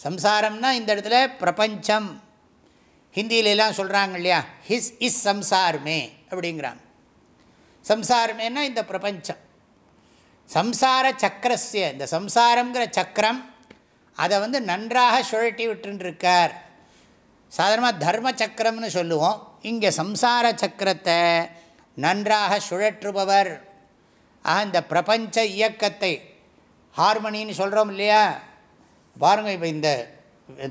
சம்சாரம்னா இந்த இடத்துல பிரபஞ்சம். ஹிந்திலெலாம் சொல்கிறாங்க இல்லையா? ஹிஸ் இஸ் சம்சாரமே அப்படிங்கிறாங்க. சம்சாரமேனா இந்த பிரபஞ்சம். சம்சார சக்கரஸ்ய இந்த சம்சாரங்கிற சக்கரம் அதை வந்து நன்றாக சுழட்டி விட்டுருக்கார் சாதாரணமாக தர்ம சக்கரம்னு சொல்லுவோம். இங்கே சம்சார சக்கரத்தை நன்றாக சுழற்றுபவர். ஆக இந்த பிரபஞ்ச இயக்கத்தை ஹார்மனின்னு சொல்கிறோம் இல்லையா? பாருங்கள் இப்போ இந்த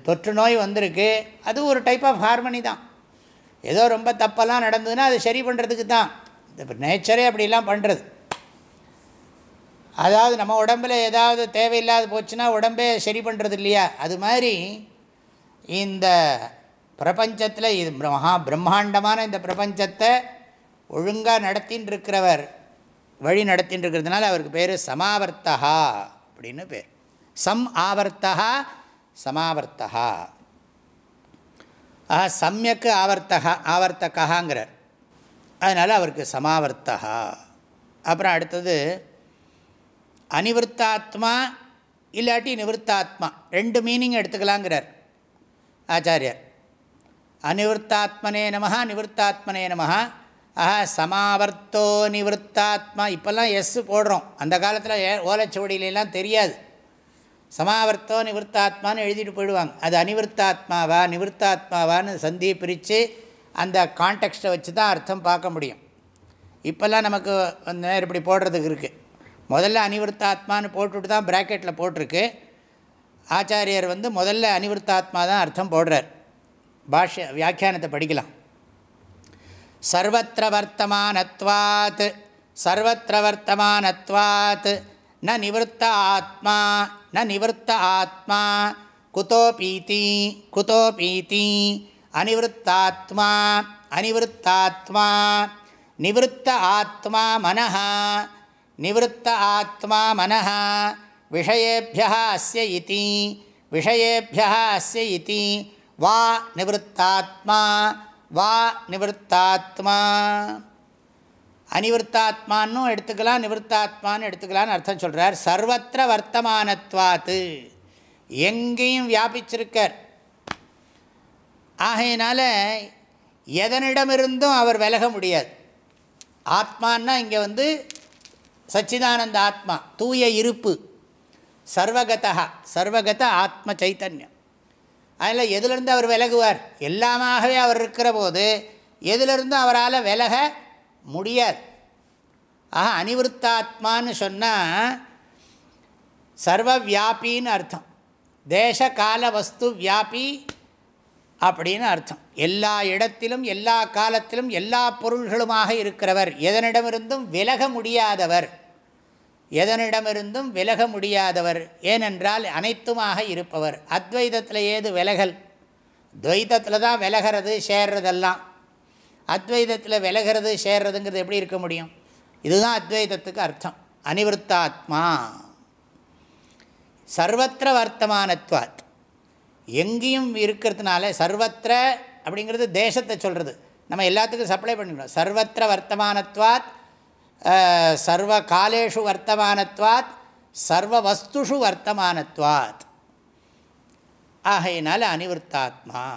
தொற்று நோய் வந்திருக்கு. அது ஒரு டைப் ஆஃப் ஹார்மனி தான். ஏதோ ரொம்ப தப்பெல்லாம் நடந்ததுன்னா அது சரி பண்ணுறதுக்கு தான். இப்போ நேச்சரே அப்படிலாம் பண்ணுறது அதாவது நம்ம உடம்பில் ஏதாவது தேவையில்லாத போச்சுன்னா உடம்பே சரி பண்ணுறது இல்லையா? அது மாதிரி இந்த பிரபஞ்சத்தில் இது மகா பிரம்மாண்டமான இந்த பிரபஞ்சத்தை ஒழுங்காக நடத்தின்னு இருக்கிறவர் வழி நடத்தின்னு இருக்கிறதுனால அவருக்கு பேர் சமாவர்த்தகா அப்படின்னு பேர். சம் ஆவர்த்தகா சமாவர்த்தகா. ஆஹா சமயக்கு ஆவர்த்தகா ஆவர்த்தகாங்கிறார் அதனால் அவருக்கு சமாவர்த்தகா. அப்புறம் அடுத்தது அனிவர்த்தாத்மா இல்லாட்டி நிவர்த்தாத்மா. ரெண்டு மீனிங் எடுத்துக்கலாங்கிறார். ஆச்சாரியர். அநிவர்த்தாத்மனே நமஹா நிவர்த்தாத்மனே நமஹா. ஆஹா சமாவர்த்தோ நிவர்த்தாத்மா. இப்போல்லாம் எஸ் போடுறோம். அந்த காலத்தில் ஏ ஓலைச்சுவடியிலலாம் தெரியாது. சமாவர்த்தோ நிவர்த்தாத்மான்னு எழுதிட்டு போயிடுவாங்க. அது அனிவர்த்தாத்மாவா நிவர்த்தாத்மாவான்னு சந்தி பிரித்து அந்த கான்டெக்ஸ்ட்டை வச்சு தான் அர்த்தம் பார்க்க முடியும். இப்போல்லாம் நமக்கு வந்து இப்படி போடுறதுக்கு இருக்குது முதல்ல அனிவர்த்தாத்மான்னு போட்டுவிட்டு தான் ப்ராக்கெட்டில் போட்டிருக்கு. ஆச்சாரியர் வந்து முதல்ல அனிவர்த்தாத்மா தான் அர்த்தம் போடுறார். பாஷ்ய வியாக்கியானத்தை படிக்கலாம். சர்வத்திர வர்த்தமானத்வாத் சர்வத்திர வர்த்தமானத்வாத் ந நிவர்த்த ஆத்மா ந நிவர்த்த ஆத்மா குதோ பீதி குதோ பீதி அனிவருத்தாத்மா அனிவருத்தாத்மா நிவருத்த ஆத்மா மனஹ நிவத்த ஆத்மா மனஹ விஷயேபிய அஸ்ய இதி விஷயேபிய அஸ்ய இதி வா நிவத்தாத்மா வா நிவத்தாத்மா அனிவர்த்தாத்மான்னு எடுத்துக்கலாம் நிவர்த்தாத்மான்னு எடுத்துக்கலான்னு அர்த்தம் சொல்கிறார் சர்வத்திர வர்த்தமானத்வாத்து. எங்கேயும் வியாபிச்சிருக்கார். ஆகையினால எதனிடமிருந்தும் அவர் விலக முடியாது. ஆத்மான்னா இங்கே வந்து சச்சிதானந்த ஆத்மா தூய இருப்பு. சர்வகதா சர்வகத ஆத்ம சைத்தன்யம். அதில் எதுலேருந்து அவர் விலகுவார்? எல்லாமாகவே அவர் இருக்கிற போது எதிலிருந்து அவரால் விலக முடியாது. ஆக அனிவருத்தாத்மான்னு சொன்னால் சர்வ வியாபின்னு அர்த்தம். தேச கால வஸ்து வியாபி அப்படின்னு அர்த்தம். எல்லா இடத்திலும் எல்லா காலத்திலும் எல்லா பொருள்களுமாக இருக்கிறவர். எதனிடமிருந்தும் விலக முடியாதவர். எதனிடமிருந்தும் விலக முடியாதவர் ஏனென்றால் அனைத்துமாக இருப்பவர். அத்வைதத்தில் ஏது விலகல்? துவைதத்தில் தான் விலகிறது சேர்றதெல்லாம். அத்வைதத்தில் விலகிறது சேர்றதுங்கிறது எப்படி இருக்க முடியும்? இதுதான் அத்வைதத்துக்கு அர்த்தம். அனிவருத்தாத்மா. சர்வத்திர வர்த்தமானத்வாத். எங்கேயும் இருக்கிறதுனால சர்வத்திர அப்படிங்கிறது தேசத்தை சொல்கிறது நம்ம எல்லாத்துக்கும் சப்ளை பண்ணிக்கணும் சர்வத்திர வர்த்தமானத்வாத் சர்வ காலேஷு வர்த்தமானத்வாத் சர்வ வஸ்துஷு வர்த்தமானத்வாத். ஆகையினால் அனிவர்த்தாத்மா.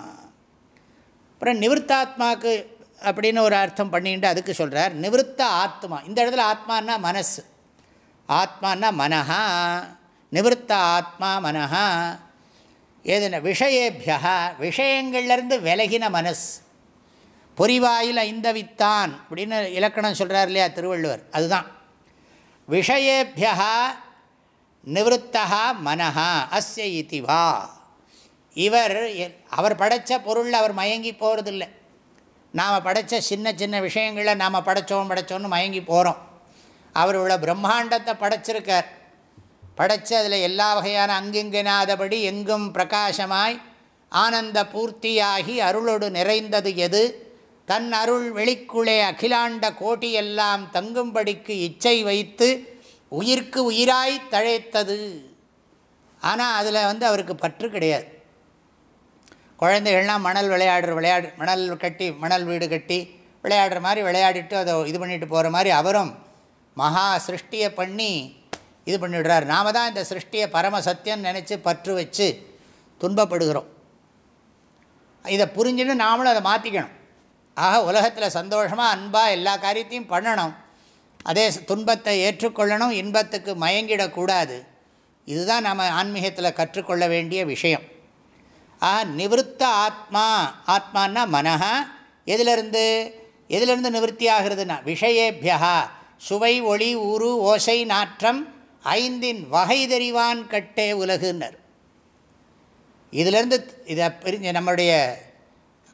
அப்புறம் நிவர்த்தாத்மாவுக்கு அப்படின்னு ஒரு அர்த்தம் பண்ணிட்டு அதுக்கு சொல்கிறார் நிவர்த்த ஆத்மா. இந்த இடத்துல ஆத்மானா மனசு. ஆத்மானா மனஹா. நிவர்த்த ஆத்மா மனஹா. ஏதுன விஷயேபியா. விஷயங்கள்லேருந்து விலகின மனசு. பொறிவாயில் ஐந்தவித்தான் அப்படின்னு இலக்கணம் சொல்கிறார் இல்லையா திருவள்ளுவர். அதுதான். விஷயேபியா நிவத்தா மனஹா அஸ்ய இதி வா. இவர் அவர் படைத்த பொருளில் அவர் மயங்கி போகிறதில்லை நாம் படைத்த சின்ன சின்ன விஷயங்களை நாம் படைத்தோம் படைத்தோன்னு மயங்கி போகிறோம் அவர் உள்ள பிரம்மாண்டத்தை படைச்சிருக்கார். படைத்து அதில் எல்லா வகையான அங்கிங்கினாதபடி எங்கும் பிரகாசமாய் ஆனந்த பூர்த்தியாகி அருளோடு நிறைந்தது எது? தன் அருள் வெளிக்குள்ளே அகிலாண்ட கோட்டியெல்லாம் தங்கும்படிக்கு இச்சை வைத்து உயிர்க்கு உயிராய் தழைத்தது. ஆனால் அதில் வந்து அவருக்கு பற்று கிடையாது. குழந்தைகள்லாம் மணல் விளையாடுற விளையாடு மணல் கட்டி மணல் வீடு கட்டி விளையாடுற மாதிரி விளையாடிட்டு அதை இது பண்ணிட்டு போகிற மாதிரி அவரும் மகா சிருஷ்டியை பண்ணி இது பண்ணிவிடுறார் நாம தான் இந்த சிருஷ்டியை பரம சத்தியம் நினச்சி பற்று வச்சு துன்பப்படுகிறோம். இதை புரிஞ்சுன்னு நாமளும் அதை மாற்றிக்கணும் ஆக உலகத்தில் சந்தோஷமாக அன்பாக எல்லா காரியத்தையும் பண்ணணும். அதே துன்பத்தை ஏற்றுக்கொள்ளணும் இன்பத்துக்கு மயங்கிடக்கூடாது. இதுதான் நம்ம ஆன்மீகத்தில் கற்றுக்கொள்ள வேண்டிய விஷயம். ஆ நிவத்த ஆத்மா. ஆத்மானா மனஹா. எதிலிருந்து? எதிலிருந்து நிவர்த்தி ஆகிறதுனா விஷயேபியா. சுவை ஒளி உரு ஓசை நாற்றம் ஐந்தின் வகை தெரிவான் கட்டே உலகுன்னர். இதிலிருந்து இதை பிரிஞ்ச நம்முடைய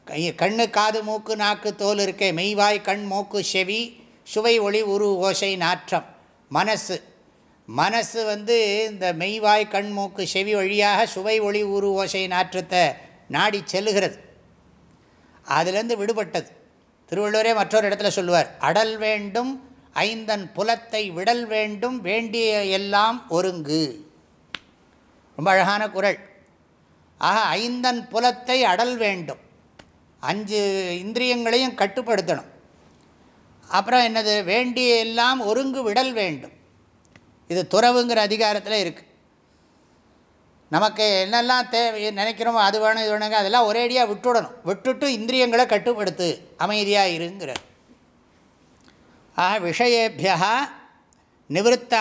கண்ணு காது மூக்கு நாக்கு தோல் இருக்கே மெய்வாய் கண் மூக்கு செவி சுவை ஒளி உரு ஓசை நாற்றம் மனசு. மனசு வந்து இந்த மெய்வாய் கண் மூக்கு செவி வழியாக சுவை ஒளி உரு ஓசை நாற்றத்தை நாடி செல்லுகிறது. அதுலேருந்து விடுபட்டது. திருவள்ளுவரே மற்றொரு இடத்துல சொல்லுவார் அடல் வேண்டும் ஐந்தன் புலத்தை விடல் வேண்டும் வேண்டிய எல்லாம் ஒருங்கு. ரொம்ப அழகான குரல். ஆக ஐந்தன் புலத்தை அடல் வேண்டும். அஞ்சு இந்திரியங்களையும் கட்டுப்படுத்தணும். அப்புறம் என்னது? வேண்டிய எல்லாம் ஒருங்கு விடல் வேண்டும். இது துறவுங்கிற அதிகாரத்தில் இருக்குது நமக்கு என்னெல்லாம் தேவை நினைக்கிறோமோ அது வேணும் இது வேணுங்க அதெல்லாம் ஒரேடியாக விட்டுடணும். விட்டுட்டு இந்திரியங்களை கட்டுப்படுத்து. அமைதியாக இருங்கிற. ஆக விஷயேபியா நிவத்தா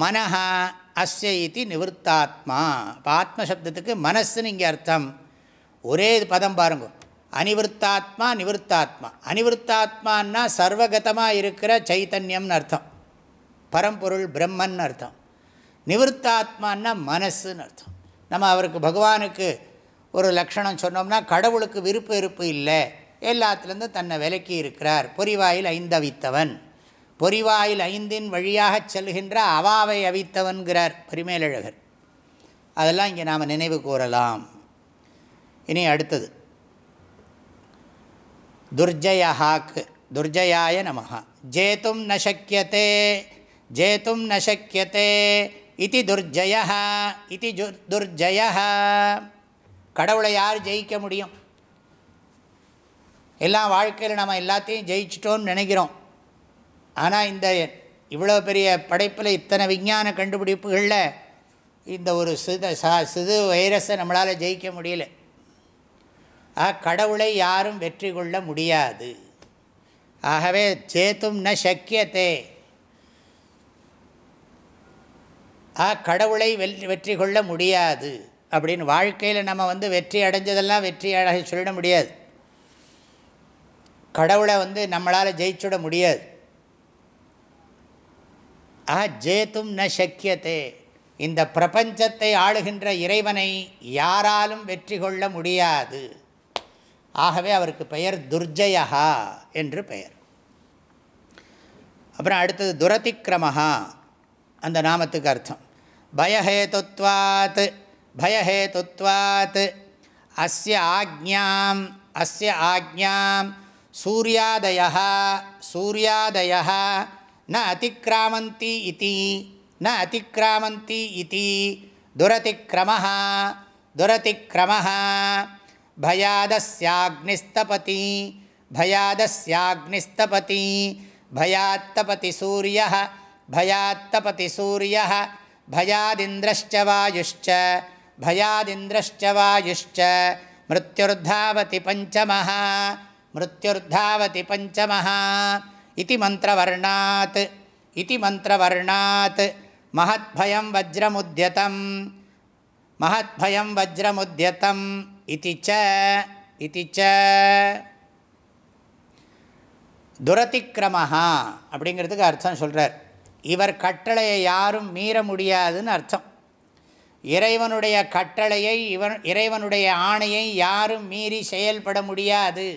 மனஹா அஸ்ய இது நிவத்தாத்மா இப்போ ஆத்மசப்தத்துக்கு மனசுன்னு இங்கே அர்த்தம். ஒரே இது பதம் பாருங்கள் அனிவருத்தாத்மா நிவிருத்தாத்மா. அனிவருத்தாத்மான்னா சர்வகதமாக இருக்கிற சைத்தன்யம்னு அர்த்தம். பரம்பொருள் பிரம்மன் அர்த்தம். நிவிருத்தாத்மான்னா மனசுன்னு அர்த்தம். நம்ம அவருக்கு பகவானுக்கு ஒரு லக்ஷணம் சொன்னோம்னா கடவுளுக்கு விருப்ப இருப்பு இல்லை. எல்லாத்துலேருந்து தன்னை விலக்கி இருக்கிறார். பொறிவாயில் ஐந்தவித்தவன் பொறிவாயில் ஐந்தின் வழியாக செல்கின்ற அவாவை அவித்தவன்கிறார் பரிமேலழகர். அதெல்லாம் இங்கே நாம் நினைவு கூறலாம். இனி அடுத்தது. துர்ஜயாக்கு துர்ஜயாய நமஹா. ஜேத்தும் ந ஜேத்தும் ந இது துர்ஜய இது துர்ஜய கடவுளை யார் ஜெயிக்க முடியும்? எல்லாம் வாழ்க்கையில் நம்ம எல்லாத்தையும் ஜெயிச்சிட்டோன்னு நினைக்கிறோம். ஆனால் இந்த இவ்வளோ பெரிய படைப்பில் இத்தனை விஞ்ஞான கண்டுபிடிப்புகளில் இந்த ஒரு சித சா சிறு வைரஸை நம்மளால் ஜெயிக்க முடியல. ஆ கடவுளை யாரும் வெற்றி கொள்ள முடியாது. ஆகவே சேத்தும் ந சக்கியத்தே. ஆ கடவுளை வெல் வெற்றி கொள்ள முடியாது. அப்படின்னு வாழ்க்கையில் நம்ம வந்து வெற்றி அடைஞ்சதெல்லாம் வெற்றி அடைய சொல்லிட முடியாது. கடவுளை வந்து நம்மளால் ஜெயிச்சுட முடியாது. ஆ ஜேத்தும் ந சக்கியத்தே. இந்த பிரபஞ்சத்தை ஆளுகின்ற இறைவனை யாராலும் வெற்றி கொள்ள முடியாது. ஆகவே அவருக்கு பெயர் துர்ஜயா என்று பெயர். அப்புறம் அடுத்தது துரதிக்கிரமஹா அந்த நாமத்துக்கு அர்த்தம். பயஹேத்துவாத் பயஹேத்துவாத் அஸ்ய ஆக்ஞாம் அஸ்ய ஆக்ஞாம் சூர்யாதய சூர்யாதய ந அதிக்கிராமந்தி இதி ந அதிக்கிராமந்தி இதி துரதிக்கிரமः துரதிக்கிரமः भयादस्याग्निस्तपति भयादस्याग्निस्तपति भयात्तपति सूर्यः भयात्तपति सूर्यः भयादिन्द्रश्च वायुश्च भयादिन्द्रश्च वायुश्च मृत्युर्धावति पञ्चमः मृत्युर्धावति पञ्चमः इति मन्त्रवर्णात् इति मन्त्रवर्णात् महद्भयं वज्रमुद्यतं महद्भयं वज्रमुद्यतम् इति च इति च துரதிக்கிரமஹா அப்படிங்கிறதுக்கு அர்த்தம் சொல்கிறார் இவர் கட்டளையை யாரும் மீற முடியாதுன்னு அர்த்தம் இறைவனுடைய கட்டளையை இவன் இறைவனுடைய ஆணையை யாரும் மீறி செயல்பட முடியாது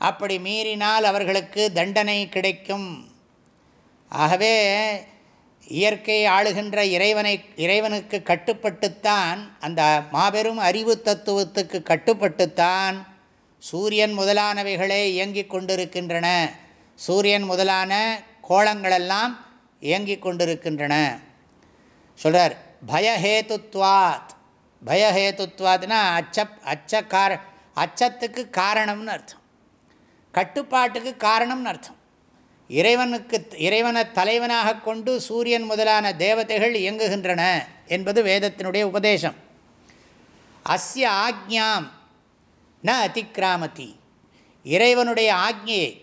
அப்படி மீறினால் அவர்களுக்கு தண்டனை கிடைக்கும் ஆகவே இயற்கை ஆளுகின்ற இறைவனை இறைவனுக்கு கட்டுப்பட்டுத்தான் அந்த மாபெரும் அறிவு தத்துவத்துக்கு கட்டுப்பட்டுத்தான் சூரியன் முதலானவைகளே இயங்கிக் கொண்டிருக்கின்றன. சூரியன் முதலான கோலங்களெல்லாம் இயங்கிக் கொண்டிருக்கின்றன. சொல்கிறார் பயஹேத்துவாத். பயஹேத்துவாத்னா அச்ச அச்ச கார அச்சத்துக்கு காரணம்னு அர்த்தம். கட்டுப்பாட்டுக்கு காரணம்னு அர்த்தம். இறைவனுக்கு இறைவனை தலைவனாக கொண்டு சூரியன் முதலான தேவதைகள் இயங்குகின்றன என்பது வேதத்தினுடைய உபதேசம். அஸ்ய ஆக்ஞாம் ந அதிக்கிராமதி இறைவனுடைய ஆக்ஞையை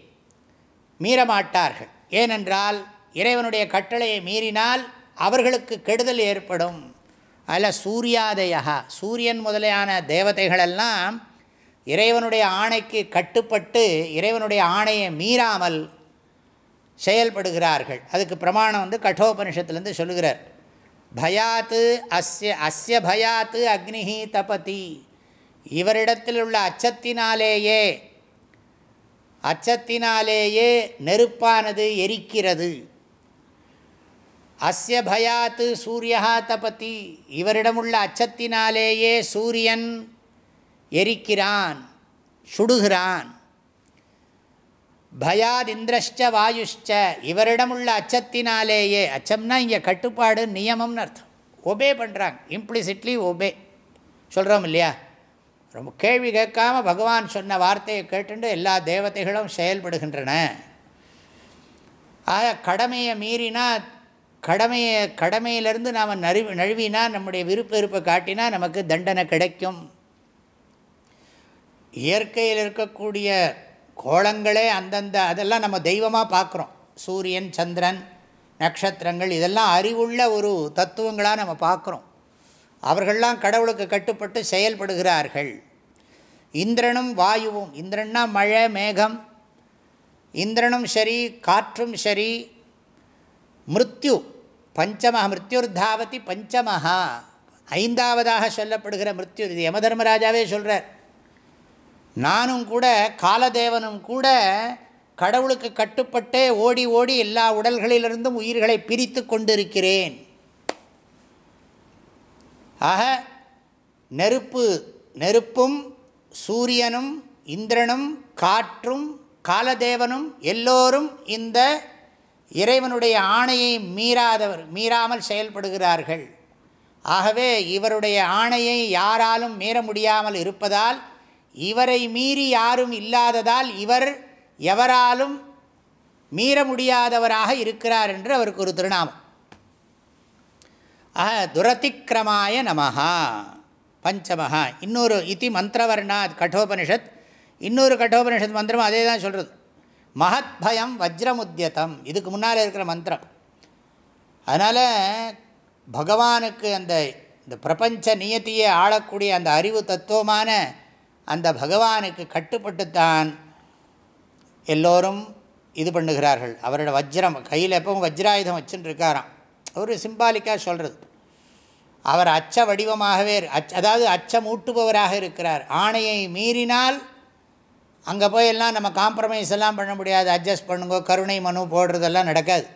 மீறமாட்டார்கள். ஏனென்றால் இறைவனுடைய கட்டளையை மீறினால் அவர்களுக்கு கெடுதல் ஏற்படும். அதில் சூர்யாதயா சூரியன் முதலையான தேவதைகளெல்லாம் இறைவனுடைய ஆணைக்கு கட்டுப்பட்டு இறைவனுடைய ஆணையை மீறாமல் செயல்படுகிறார்கள். அதுக்கு பிரமாணம் வந்து கட்டோபனிஷத்துலேருந்து சொல்லுகிறார். பயாத்து அஸ்ய அஸ்ய பயாத்து அக்னிஹி தபதி. இவரிடத்தில் உள்ள அச்சத்தினாலேயே அச்சத்தினாலேயே நெருப்பானது எரிக்கிறது. அஸ்ய பயாத்து சூரியா தபதி. இவரிடமுள்ள அச்சத்தினாலேயே சூரியன் எரிக்கிறான் சுடுகிறான். பயாதிந்திரஷ்ட வாயுஷ்ட இவரிடம் இவரிடமுள்ள அச்சத்தினாலேயே அச்சம்னா இங்கே கட்டுப்பாடு நியமம்னு அர்த்தம். ஒபே பண்ணுறாங்க இம்ப்ளிசிட்லி ஒபே. சொல்கிறோம் இல்லையா? ரொம்ப கேள்வி கேட்காம பகவான் சொன்ன வார்த்தையை கேட்டுண்டு எல்லா தேவதைகளும் செயல்படுகின்றன. ஆக கடமையை மீறினா கடமையை கடமையிலேருந்து நாம் நழுவி நழுவினா நம்முடைய விருப்ப விருப்பை காட்டினா நமக்கு தண்டனை கிடைக்கும். இயற்கையில் இருக்கக்கூடிய கோலங்களே அந்தந்த அதெல்லாம் நம்ம தெய்வமாக பார்க்குறோம். சூரியன் சந்திரன் நட்சத்திரங்கள் இதெல்லாம் அறிவுள்ள ஒரு தத்துவங்களாக நம்ம பார்க்குறோம். அவர்கள்லாம் கடவுளுக்கு கட்டுப்பட்டு செயல்படுகிறார்கள். இந்திரனும் வாயுவும் இந்திரன்னா மழை மேகம். இந்திரனும் சரி காற்றும் சரி. மிருத்யு பஞ்சமஹா மிருத்யுர்தாவதி பஞ்சமஹா. ஐந்தாவதாக சொல்லப்படுகிற மிருத்யு இது யமதர்மராஜாவே சொல்கிறார் நானும் கூட காலதேவனும் கூட கடவுளுக்கு கட்டுப்பட்டே ஓடி ஓடி எல்லா உடல்களிலிருந்தும் உயிர்களை பிரித்து கொண்டிருக்கிறேன். ஆக நெருப்பு நெருப்பும் சூரியனும் இந்திரனும் காற்றும் காலதேவனும் எல்லோரும் இந்த இறைவனுடைய ஆணையை மீறாதவர் மீறாமல் செயல்படுகிறார்கள். ஆகவே இவருடைய ஆணையை யாராலும் மீற முடியாமல் இருப்பதால் இவரை மீறி யாரும் இல்லாததால் இவர் எவராலும் மீற முடியாதவராக இருக்கிறார் என்று அவருக்கு ஒரு திருநாமம். ஆஹ துரதிக்கிரமாய நமஹா பஞ்சமஹா. இன்னொரு இத்தி மந்திரவர்ணாத் கட்டோபனிஷத். இன்னொரு கட்டோபனிஷத் மந்திரம் அதே தான் சொல்கிறது மகத் பயம் வஜ்ரமுத்தியதம் இதுக்கு முன்னால் இருக்கிற மந்திரம். அதனால் பகவானுக்கு அந்த இந்த பிரபஞ்ச நியத்தியை ஆளக்கூடிய அந்த அறிவு தத்துவமான அந்த பகவானுக்கு கட்டுப்பட்டுத்தான் எல்லோரும் இது பண்ணுகிறார்கள். அவரோட வஜ்ரம் கையில் எப்பவும் வஜ்ராயுதம் வச்சுன்னு இருக்காராம் ஒரு சிம்பாலிக்காக சொல்கிறது அவர் அச்ச வடிவமாகவே அச் அதாவது அச்சமூட்டுபவராக இருக்கிறார். ஆணையை மீறினால் அங்கே போய் எல்லாம் நம்ம காம்ப்ரமைஸ் எல்லாம் பண்ண முடியாது. அட்ஜஸ்ட் பண்ணுங்கோ கருணை மனு போடுறதெல்லாம் நடக்காது.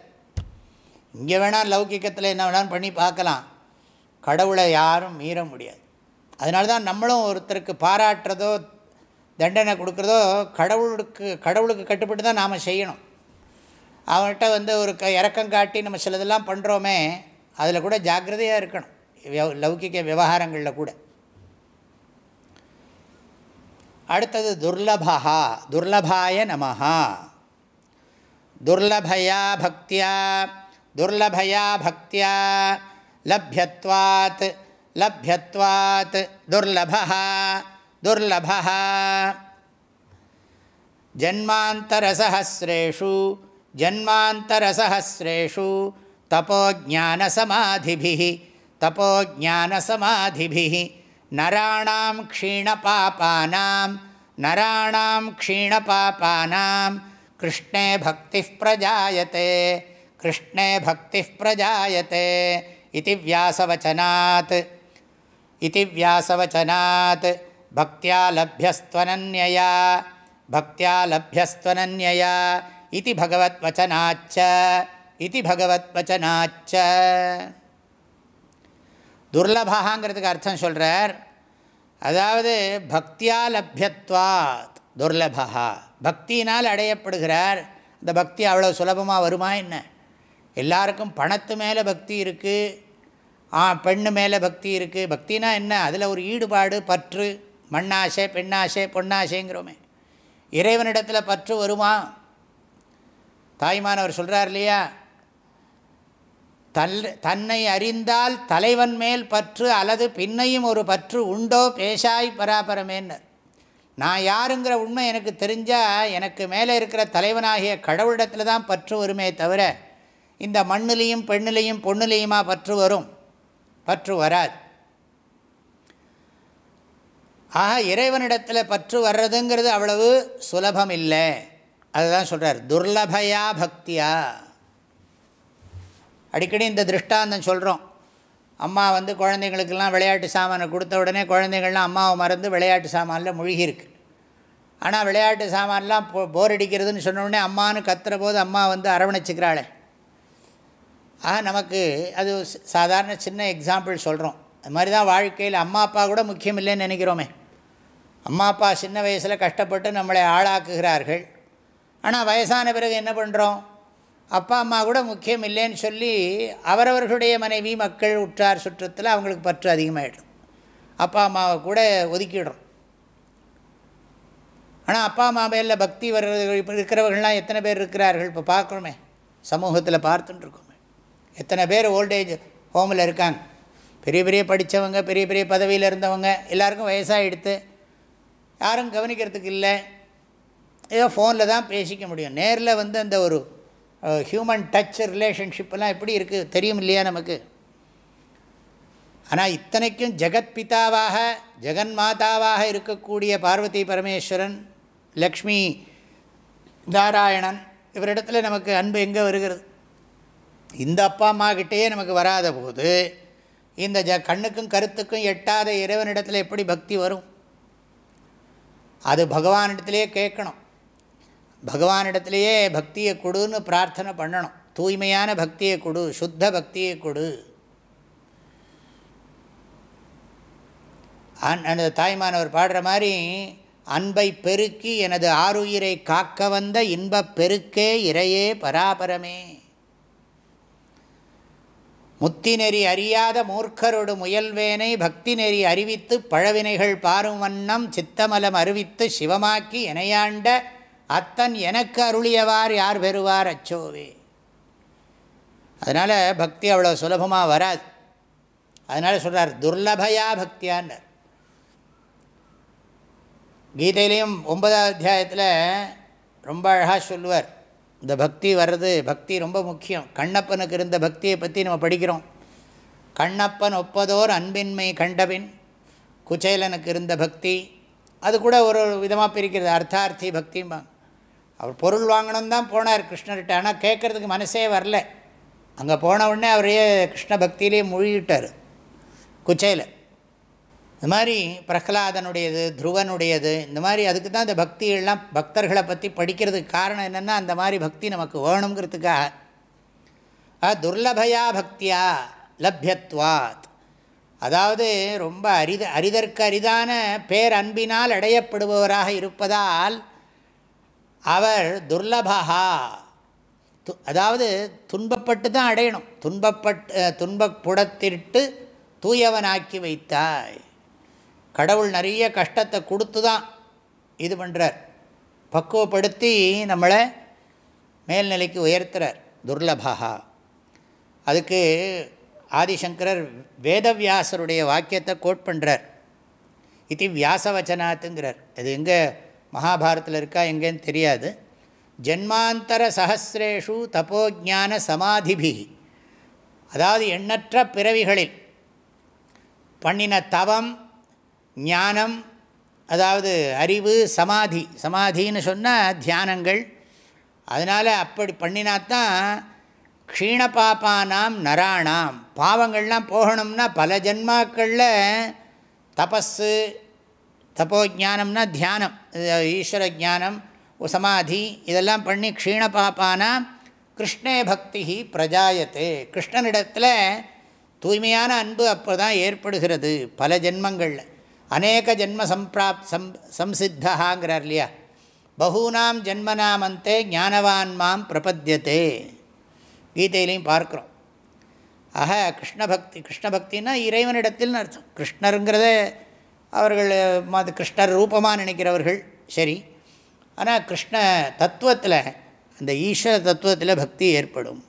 இங்கே வேணால் லௌகிக்கத்தில் என்ன வேணாலும் பண்ணி பார்க்கலாம். கடவுளை யாரும் மீற முடியாது. அதனால தான் நம்மளும் ஒருத்தருக்கு பாராட்டுறதோ தண்டனை கொடுக்குறதோ கடவுளுக்கு கடவுளுக்கு கட்டுப்பட்டு தான் நாம் செய்யணும். அவன்கிட்ட வந்து ஒரு க இறக்கம் காட்டி நம்ம சிலதெல்லாம் பண்ணுறோமே அதில் கூட ஜாக்கிரதையாக இருக்கணும். லௌகிக விவகாரங்களில் கூட. அடுத்தது துர்லபா துர்லபாய நமஹா. துர்லபயா பக்தியா துர்லபயா பக்தியா லப்யத்வாத். லப்யத்வாத் துர்லபா துர்லபா ஜன்மாந்தரசஹசிரேஷு ஜன்மாந்தரசஹசிரேஷு தபோஜானசமாதிபிः தபோஜானசமாதிபிः நராணாம் க்ஷீணபாபானாம் நராணாம் க்ஷீணபாபானாம் கிருஷ்ணே பக்தி பிரஜாயத்தே கிருஷ்ணே பக்தி பிரஜாயத்தே இது வியாசவச்சனாத் இது வியாசவச்சனாத் பக்தியா லப்யஸ்துவனன்யா பக்தியா லப்யஸ்துவனன்யா இது பகவத் வச்சனாச்ச இது பகவத் அர்த்தம் சொல்கிறார் அதாவது பக்தியா லப்யத்வாத் துர்லபா பக்தியினால் அடையப்படுகிறார். இந்த பக்தி அவ்வளோ சுலபமாக வருமா என்ன? எல்லாருக்கும் பணத்து மேலே பக்தி இருக்குது ஆ பெண்ணு மேலே பக்தி இருக்குது பக்தினா என்ன? அதில் ஒரு ஈடுபாடு பற்று மண்ணாசை பெண்ணாசை பொன்னாசைங்கிறோமே. இறைவனிடத்தில் பற்று வருமா? தாய்மானவர் சொல்கிறார் இல்லையா? தல் தன்னை அறிந்தால் தலைவன் மேல் பற்று அல்லது பின்னையும் ஒரு பற்று உண்டோ? பேசாய் பராபரமேன்னர். நான் யாருங்கிற உண்மை எனக்கு தெரிஞ்சால் எனக்கு மேலே இருக்கிற தலைவனாகிய கடவுளிடத்தில் தான் பற்று வருமே தவிர இந்த மண்ணிலையும் பெண்ணிலையும் பொண்ணுலேயுமா பற்று வரும்? பற்று வராது. ஆக இறைவனிடத்தில் பற்று வர்றதுங்கிறது அவ்வளவு சுலபம் இல்லை அதுதான் சொல்கிறார் துர்லபயா பக்தியா? அடிக்கடி இந்த திருஷ்டாந்தம் சொல்கிறோம் அம்மா வந்து குழந்தைங்களுக்கெல்லாம் விளையாட்டு சாமானை கொடுத்த உடனே குழந்தைகள்லாம் அம்மாவை மறந்து விளையாட்டு சாமானில் மூழ்கியிருக்கு. ஆனால் விளையாட்டு சாமான்லாம் போ போர் அடிக்கிறதுன்னு சொன்ன உடனே அம்மானு கத்துற போது அம்மா வந்து அரவணைச்சிக்கிறாளே. ஆக நமக்கு அது சாதாரண சின்ன எக்ஸாம்பிள் சொல்கிறோம் அது மாதிரி தான் வாழ்க்கையில் அம்மா அப்பா கூட முக்கியம் இல்லைன்னு நினைக்கிறோமே. அம்மா அப்பா சின்ன வயசில் கஷ்டப்பட்டு நம்மளை ஆளாக்குகிறார்கள். ஆனால் வயசான பிறகு என்ன பண்ணுறோம் அப்பா அம்மா கூட முக்கியம் இல்லைன்னு சொல்லி அவரவர்களுடைய மனைவி மக்கள் உற்றார் சுற்றத்தில் அவங்களுக்கு பற்று அதிகமாகிடும் அப்பா அம்மாவை கூட ஒதுக்கிடுறோம். ஆனால் அப்பா அம்மா மேலில் பக்தி வர்றது இப்போ இருக்கிறவர்கள்லாம் எத்தனை பேர் இருக்கிறார்கள்? இப்போ பார்க்குறோமே சமூகத்தில் பார்த்துட்டுருக்கோம் எத்தனை பேர் ஓல்டேஜ் ஹோமில் இருக்காங்க? பெரிய பெரிய படித்தவங்க பெரிய பெரிய பதவியில் இருந்தவங்க எல்லாருக்கும் வயசாகிடுத்து யாரும் கவனிக்கிறதுக்கு இல்லை. ஏதோ ஃபோனில் தான் பேசிக்க முடியும். நேரில் வந்து அந்த ஒரு ஹியூமன் டச் ரிலேஷன்ஷிப்பெல்லாம் எப்படி இருக்குது தெரியும் இல்லையா நமக்கு? ஆனால் இத்தனைக்கும் ஜெகத்பிதாவாக ஜெகன்மாதாவாக இருக்கக்கூடிய பார்வதி பரமேஸ்வரன் லக்ஷ்மி நாராயணன் இவரிடத்துல நமக்கு அன்பு எங்கே வருகிறது? இந்த அப்பா அம்மாக்கிட்டேயே நமக்கு வராத போது இந்த ஜ கண்ணுக்கும் கருத்துக்கும் எட்டாத இறைவனிடத்தில் எப்படி பக்தி வரும்? அது பகவானிடத்துலேயே கேட்கணும். பகவானிடத்திலேயே பக்தியை கொடுன்னு பிரார்த்தனை பண்ணணும். தூய்மையான பக்தியை கொடு சுத்த பக்தியை கொடு. அந் அந்த தாய்மானவர் பாடுற மாதிரி அன்பை பெருக்கி எனது ஆறுயிரை காக்க வந்த இன்பப் பெருக்கே இறையே பராபரமே. முத்தி நெறி அறியாத மூர்க்கரோடு முயல்வேனை பக்தி நெறி அறிவித்து பழவினைகள் பாரும் வண்ணம் சித்தமலம் அறிவித்து சிவமாக்கி இணையாண்ட அத்தன் எனக்கு அருளியவார் யார் பெறுவார் அச்சோவே. அதனால் பக்தி அவ்வளோ சுலபமாக வராது. அதனால் சொல்கிறார் துர்லபயா பக்தியான்னர். கீதையிலையும் ஒன்பதாவது அத்தியாயத்தில் ரொம்ப அழகாக சொல்லுவார் இந்த பக்தி வர்றது பக்தி ரொம்ப முக்கியம். கண்ணப்பனுக்கு இருந்த பக்தியை பற்றி நம்ம படிக்கிறோம். கண்ணப்பன் ஒப்பதோர் அன்பின்மை கண்டபின் குச்சேலனுக்கு இருந்த பக்தி. அது கூட ஒரு விதமாக பிரிக்கிறது அர்த்தார்த்தி பக்திம்பாங்க அவர் பொருள் வாங்கணும் தான் போனார் கிருஷ்ணர்கிட்ட. ஆனால் கேட்குறதுக்கு மனசே வரல. அங்கே போன உடனே அவரையே கிருஷ்ண பக்தியிலே மூழ்கிட்டார். குச்சேலர் இந்த மாதிரி பிரகலாதனுடையது துருவனுடையது இந்த மாதிரி அதுக்கு தான் இந்த பக்திகள்லாம் பக்தர்களை பற்றி படிக்கிறதுக்கு காரணம் என்னென்னா அந்த மாதிரி பக்தி நமக்கு வேணுங்கிறதுக்காக. துர்லபயா பக்தியா லப்யத்வாத். அதாவது ரொம்ப அரித அரிதற்கு அரிதான பேரன்பினால் அடையப்படுபவராக இருப்பதால் அவர் துர்லபா து அதாவது துன்பப்பட்டு தான் அடையணும். துன்பப்பட்டு துன்பப்புடத்திட்டு தூயவனாக்கி வைத்தாய். கடவுள் நிறைய கஷ்டத்தை கொடுத்து தான் இது பண்ணுறார் பக்குவப்படுத்தி நம்மளை மேல்நிலைக்கு உயர்த்துறார் துர்லபா அதுக்கு ஆதிசங்கரர் வேதவியாசருடைய வாக்கியத்தை கோட் பண்ணுறார் இது வியாசவச்சனாத்துங்கிறார். அது எங்கே மகாபாரத்தில் இருக்கா எங்கேன்னு தெரியாது. ஜென்மாந்தர சஹசிரேஷு தபோஜான சமாதிபி அதாவது எண்ணற்ற பிறவிகளில் பண்ணின தவம் ஞானம் அதாவது அறிவு சமாதி. சமாதின்னு சொன்னால் தியானங்கள். அதனால் அப்படி பண்ணினாத்தான் க்ஷீண பாப்பானாம் நராணாம். பாவங்கள்லாம் போகணும்னா பல ஜென்மாக்களில் தபஸு தபோஜானம்னா தியானம். ஈஸ்வர ஜானம் சமாதி இதெல்லாம் பண்ணி க்ஷீண பாப்பானாம் கிருஷ்ணே பக்தி பிரஜாயத்தே. கிருஷ்ணனிடத்தில் தூய்மையான அன்பு அப்போ தான் ஏற்படுகிறது பல ஜென்மங்களில். அநேக ஜென்ம சம்பிராப் சம் சம்சித்தகாங்கிறார் இல்லையா பகூனாம் ஜென்மனாமந்தே ஞானவான் மாம் பிரபத்தியத்தே கீதையிலையும் பார்க்குறோம். ஆக கிருஷ்ணபக்தி கிருஷ்ணபக்தின்னா இறைவனிடத்தில் அர்த்தம். கிருஷ்ணருங்கிறத அவர்கள் அது கிருஷ்ணர் ரூபமாக நினைக்கிறவர்கள் சரி. ஆனால் கிருஷ்ண தத்துவத்தில் அந்த ஈஸ்வர தத்துவத்தில் பக்தி ஏற்படும்.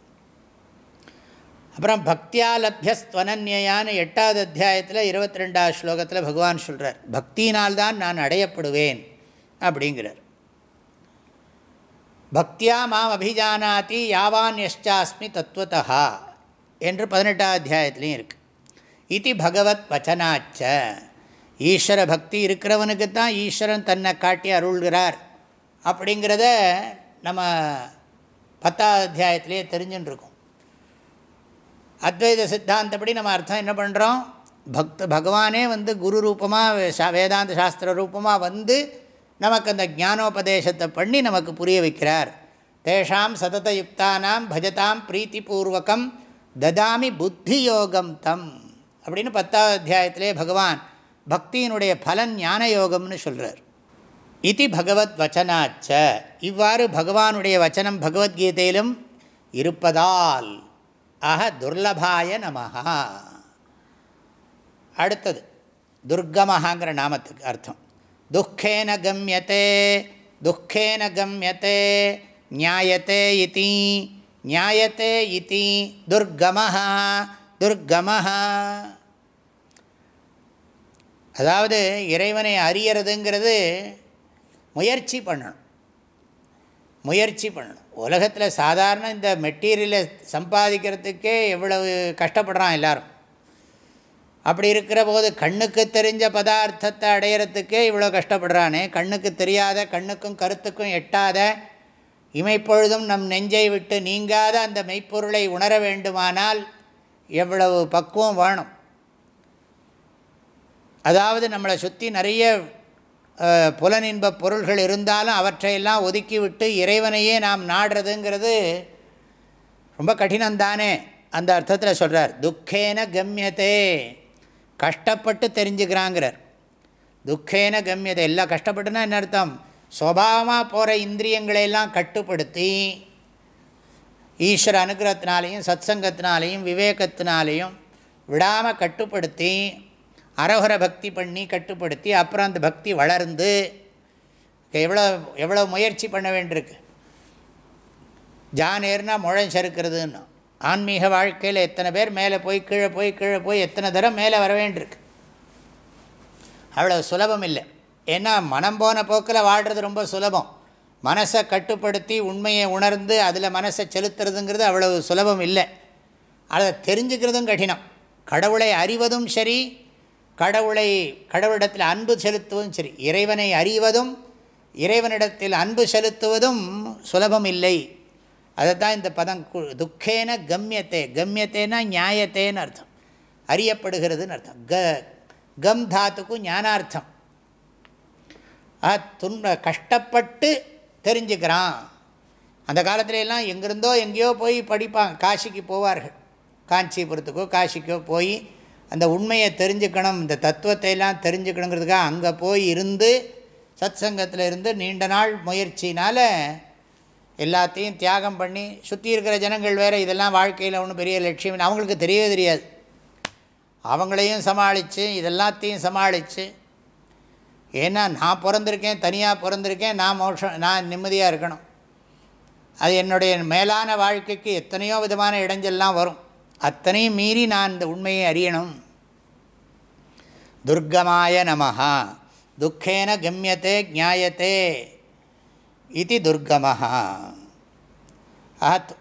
அப்புறம் பக்தியா லப்யஸ்துவனன்யான்னு எட்டாவது அத்தியாயத்தில் இருபத்தி ரெண்டாவது ஸ்லோகத்தில் பகவான் சொல்கிறார் பக்தியினால்தான் நான் அடையப்படுவேன் அப்படிங்கிறார். பக்தியா மாம் அபிஜானாதி யாவான் யஷ்டாஸ்மி தத்துவத்தா என்று பதினெட்டாம் அத்தியாயத்துலேயும் இருக்குது இது பகவத் வச்சனாச்ச. ஈஸ்வர பக்தி இருக்கிறவனுக்கு தான் ஈஸ்வரன் தன்னை காட்டி அருள்கிறார் அப்படிங்கிறத நம்ம பத்தாவது அத்தியாயத்திலே தெரிஞ்சுட்டுருக்கோம் அத்வைத சித்தாந்தப்படி நம்ம அர்த்தம் என்ன பண்ணுறோம் பக்த பகவானே வந்து குரு ரூபமாக வேதாந்த சாஸ்திர ரூபமாக வந்து நமக்கு அந்த ஞானோபதேசத்தை பண்ணி நமக்கு புரிய வைக்கிறார். தேஷாம் சததயுக்தானாம் பஜதாம் பிரீத்திபூர்வகம் ததாமி புத்தி யோகம் தம் அப்படின்னு பத்தாவது அத்தியாயத்திலே பகவான் பக்தியினுடைய பலன் ஞான யோகம்னு சொல்கிறார் இது பகவத் வச்சனாச்ச. இவ்வாறு பகவானுடைய வச்சனம் பகவத்கீதையிலும் இருப்பதால் ஆக துர்லபாய நமஹா. அடுத்தது துர்கமஹாங்கிற நாமத்துக்கு அர்த்தம். துக்கேன கம்யத்தே துக்கேன கம்யத்தே நியாயத்தே இத்தி நியாயத்தே இத்தி துர்கமஹா துர்கமஹா. அதாவது இறைவனை அறியறதுங்கிறது முயற்சி பண்ணணும். முயற்சி பண்ணணும். உலகத்தில் சாதாரண இந்த மெட்டீரியலை சம்பாதிக்கிறதுக்கே எவ்வளவு கஷ்டப்படுறான் எல்லோரும். அப்படி இருக்கிற போது கண்ணுக்கு தெரிஞ்ச பதார்த்தத்தை அடையிறதுக்கே இவ்வளோ கஷ்டப்படுறானே. கண்ணுக்கு தெரியாத கண்ணுக்கும் கருத்துக்கும் எட்டாத இமைப்பொழுதும் நம் நெஞ்சை விட்டு நீங்காத அந்த மெய்ப்பொருளை உணர வேண்டுமானால் எவ்வளவு பக்குவம் வேணும். அதாவது நம்மளை சுற்றி நிறைய புலனின்ப பொருள்கள் இருந்தாலும் அவற்றையெல்லாம் ஒதுக்கிவிட்டு இறைவனையே நாம் நாடுறதுங்கிறது ரொம்ப கடினம்தானே? அந்த அர்த்தத்தில் சொல்கிறார் துக்கேன கம்யத்தே கஷ்டப்பட்டு தெரிஞ்சுக்கிறாங்கிறார். துக்கேன கம்யத்தை எல்லாம் கஷ்டப்பட்டுனா என்ன அர்த்தம்? சுவாவமாக போகிற இந்திரியங்களையெல்லாம் கட்டுப்படுத்தி ஈஸ்வர அனுகிரகத்தினாலையும் சத்சங்கத்தினாலையும் விவேகத்தினாலையும் விவேகத்தினாலேயும் விடாமல் கட்டுப்படுத்தி அரகுர பக்தி பண்ணி கட்டுப்படுத்தி அப்புறம் அந்த பக்தி வளர்ந்து எவ்வளோ எவ்வளோ முயற்சி பண்ண வேண்டியிருக்கு? ஜானேர்னா முழம் சறுக்கிறதுன்னு. ஆன்மீக வாழ்க்கையில் எத்தனை பேர் மேலே போய் கீழே போய் கீழே போய் எத்தனை தரம் மேலே வர வேண்டியிருக்கு? அவ்வளோ சுலபம் இல்லை. ஏன்னா மனம் போன போக்கில் வாழ்கிறது ரொம்ப சுலபம். மனசை கட்டுப்படுத்தி உண்மையை உணர்ந்து அதில் மனசை செலுத்துறதுங்கிறது அவ்வளவு சுலபம் இல்லை. அதை தெரிஞ்சுக்கிறதும் கடினம். கடவுளை அறிவதும் சரி கடவுளை கடவுளிடத்தில் அன்பு செலுத்துவதும் சரி இறைவனை அறிவதும் இறைவனிடத்தில் அன்பு செலுத்துவதும் சுலபம் இல்லை. அதை தான் இந்த பதம் துக்கேன கம்யத்தே கம்யத்தேனா நியாயத்தேன்னு அர்த்தம். அறியப்படுகிறதுன்னு அர்த்தம். க கம் தாத்துக்கும் ஞானார்த்தம். துன்ப கஷ்டப்பட்டு தெரிஞ்சுக்கிறான். அந்த காலத்துல எல்லாம் எங்கேருந்தோ எங்கேயோ போய் படிப்பாங்க காசிக்கு போவார்கள். காஞ்சிபுரத்துக்கோ காசிக்கோ போய் அந்த உண்மையை தெரிஞ்சுக்கணும் இந்த தத்துவத்தை எல்லாம் தெரிஞ்சுக்கணுங்கிறதுக்காக அங்கே போய் இருந்து சத் சங்கத்தில் இருந்து நீண்ட நாள் முயற்சினால் எல்லாத்தையும் தியாகம் பண்ணி சுற்றி இருக்கிற ஜனங்கள் வேறு இதெல்லாம் வாழ்க்கையில் ஒன்றும் பெரிய லட்சியம் அவங்களுக்கு தெரியவே தெரியாது. அவங்களையும் சமாளித்து இதெல்லாத்தையும் சமாளித்து ஏன்னா நான் பிறந்திருக்கேன் தனியாக பிறந்திருக்கேன் நான் மோஷம் நான் நிம்மதியாக இருக்கணும். அது என்னுடைய மேலான வாழ்க்கைக்கு எத்தனையோ விதமான இடைஞ்சல்லாம் வரும். அத்தனையும் மீறி நான் இந்த உண்மையை அறியணும். துர்கமாய நமஹா. துக்கேன கம்யத்தே ஜாயத்தே இது துர்கமஹா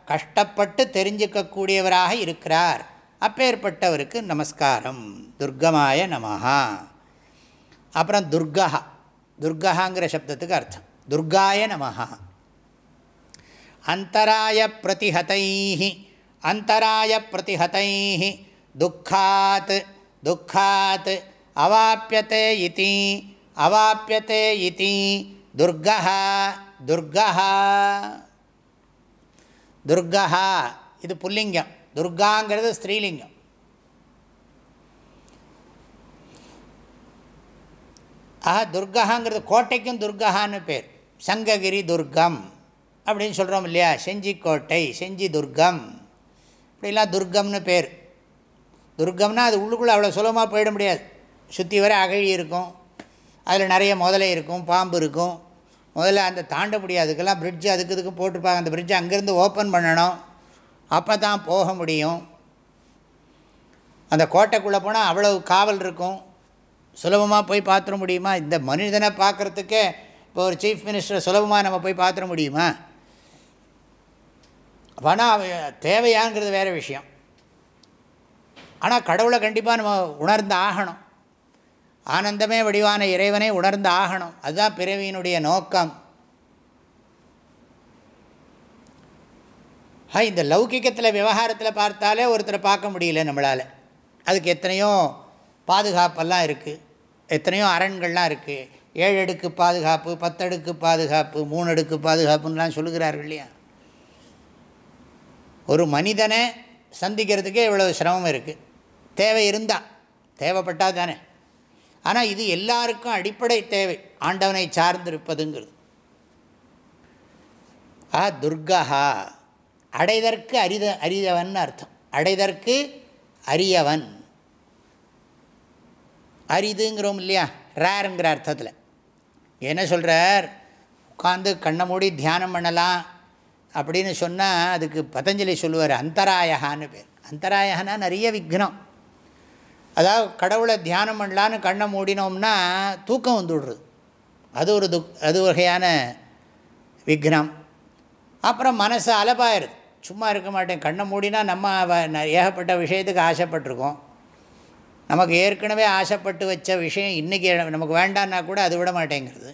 கஷ்டப்பட்டு தெரிஞ்சுக்கக்கூடியவராக இருக்கிறார். அப்பேற்பட்டவருக்கு நமஸ்காரம். துர்கமாய நமஹா. அப்புறம் துர்கா துர்காங்கிற சப்தத்துக்கு அர்த்தம். துர்காய நமஹா. அந்தராய பிரதிஹதை அந்தராய பிரதிஹதை துக்காத் துக்காத் इति இதி इति இதி. துர்கா துர்கா துர்கா இது புல்லிங்கம். துர்காங்கிறது ஸ்ரீலிங்கம். ஆஹா துர்காங்கிறது கோட்டைக்கும் துர்கான்னு பேர். சங்ககிரி துர்கம் அப்படின்னு சொல்கிறோம் இல்லையா? செஞ்சி கோட்டை செஞ்சி துர்கம். இப்படிலாம் துர்க்கம்னு பேர். துர்க்கம்னால் அது உள்ளுக்குள்ளே அவ்வளோ சுலபமாக போயிட முடியாது. சுற்றி வர அகழி இருக்கும். அதில் நிறைய முதலை இருக்கும் பாம்பு இருக்கும். முதல்ல அந்த தாண்ட முடியாது. அதுக்கெல்லாம் பிரிட்ஜு அதுக்கு இதுக்கும் போட்டிருப்பாங்க. அந்த பிரிட்ஜை அங்கேருந்து ஓப்பன் பண்ணணும். அப்போ தான் போக முடியும். அந்த கோட்டைக்குள்ளே போனால் அவ்வளவு காவல் இருக்கும். சுலபமாக போய் பார்த்துட முடியுமா? இந்த மனிதனை பார்க்குறதுக்கே இப்போ ஒரு சீஃப் மினிஸ்டரை சுலபமாக நம்ம போய் பார்த்துட முடியுமா? பணம் தேவையாங்கிறது வேறு விஷயம். ஆனால் கடவுளை கண்டிப்பாக நம்ம உணர்ந்து ஆகணும். ஆனந்தமே வடிவான இறைவனை உணர்ந்து ஆகணும். அதுதான் பிறவியினுடைய நோக்கம். ஹா இந்த லௌகிக்கத்தில் விவகாரத்தில் பார்த்தாலே ஒருத்தரை பார்க்க முடியல நம்மளால். அதுக்கு எத்தனையோ பாதுகாப்பெல்லாம் இருக்குது எத்தனையோ அரண்கள்லாம் இருக்குது ஏழு அடுக்கு பாதுகாப்பு பத்தடுக்கு பாதுகாப்பு மூணு அடுக்கு பாதுகாப்புன்னெலாம் சொல்லுகிறார்கள் இல்லையா? ஒரு மனிதனை சந்திக்கிறதுக்கே இவ்வளோ சிரமம் இருக்குது தேவை இருந்தால் தேவைப்பட்டால் தானே. ஆனால் இது எல்லாருக்கும் அடிப்படை தேவை. ஆண்டவனை சார்ந்திருப்பதுங்கிறது. ஆ துர்கா அடைதற்கு அரித அரிதவன் அர்த்தம். அடைதற்கு அரியவன். அரிதுங்கிறோம் இல்லையா? ரேருங்கிற அர்த்தத்தில். என்ன சொல்கிறார் உட்காந்து கண்ணை மூடி தியானம் பண்ணலாம். அப்படின்னு சொன்னால் அதுக்கு பதஞ்சலி சொல்லுவார் அந்தராயகான்னு பேர். அந்தராயகனா நிறைய விக்னம். அதாவது கடவுளை தியானம் பண்ணலான்னு கண்ணை மூடினோம்னா தூக்கம் வந்துவிடுறது அது ஒரு துக் அது வகையான விக்னம். அப்புறம் மனசு அலபாயிருது சும்மா இருக்க மாட்டேன். கண்ணை மூடினா நம்ம ஏகப்பட்ட விஷயத்துக்கு ஆசைப்பட்டிருக்கோம். நமக்கு ஏற்கனவே ஆசைப்பட்டு வச்ச விஷயம் இன்றைக்கி நமக்கு வேண்டான்னா கூட அது விட மாட்டேங்கிறது.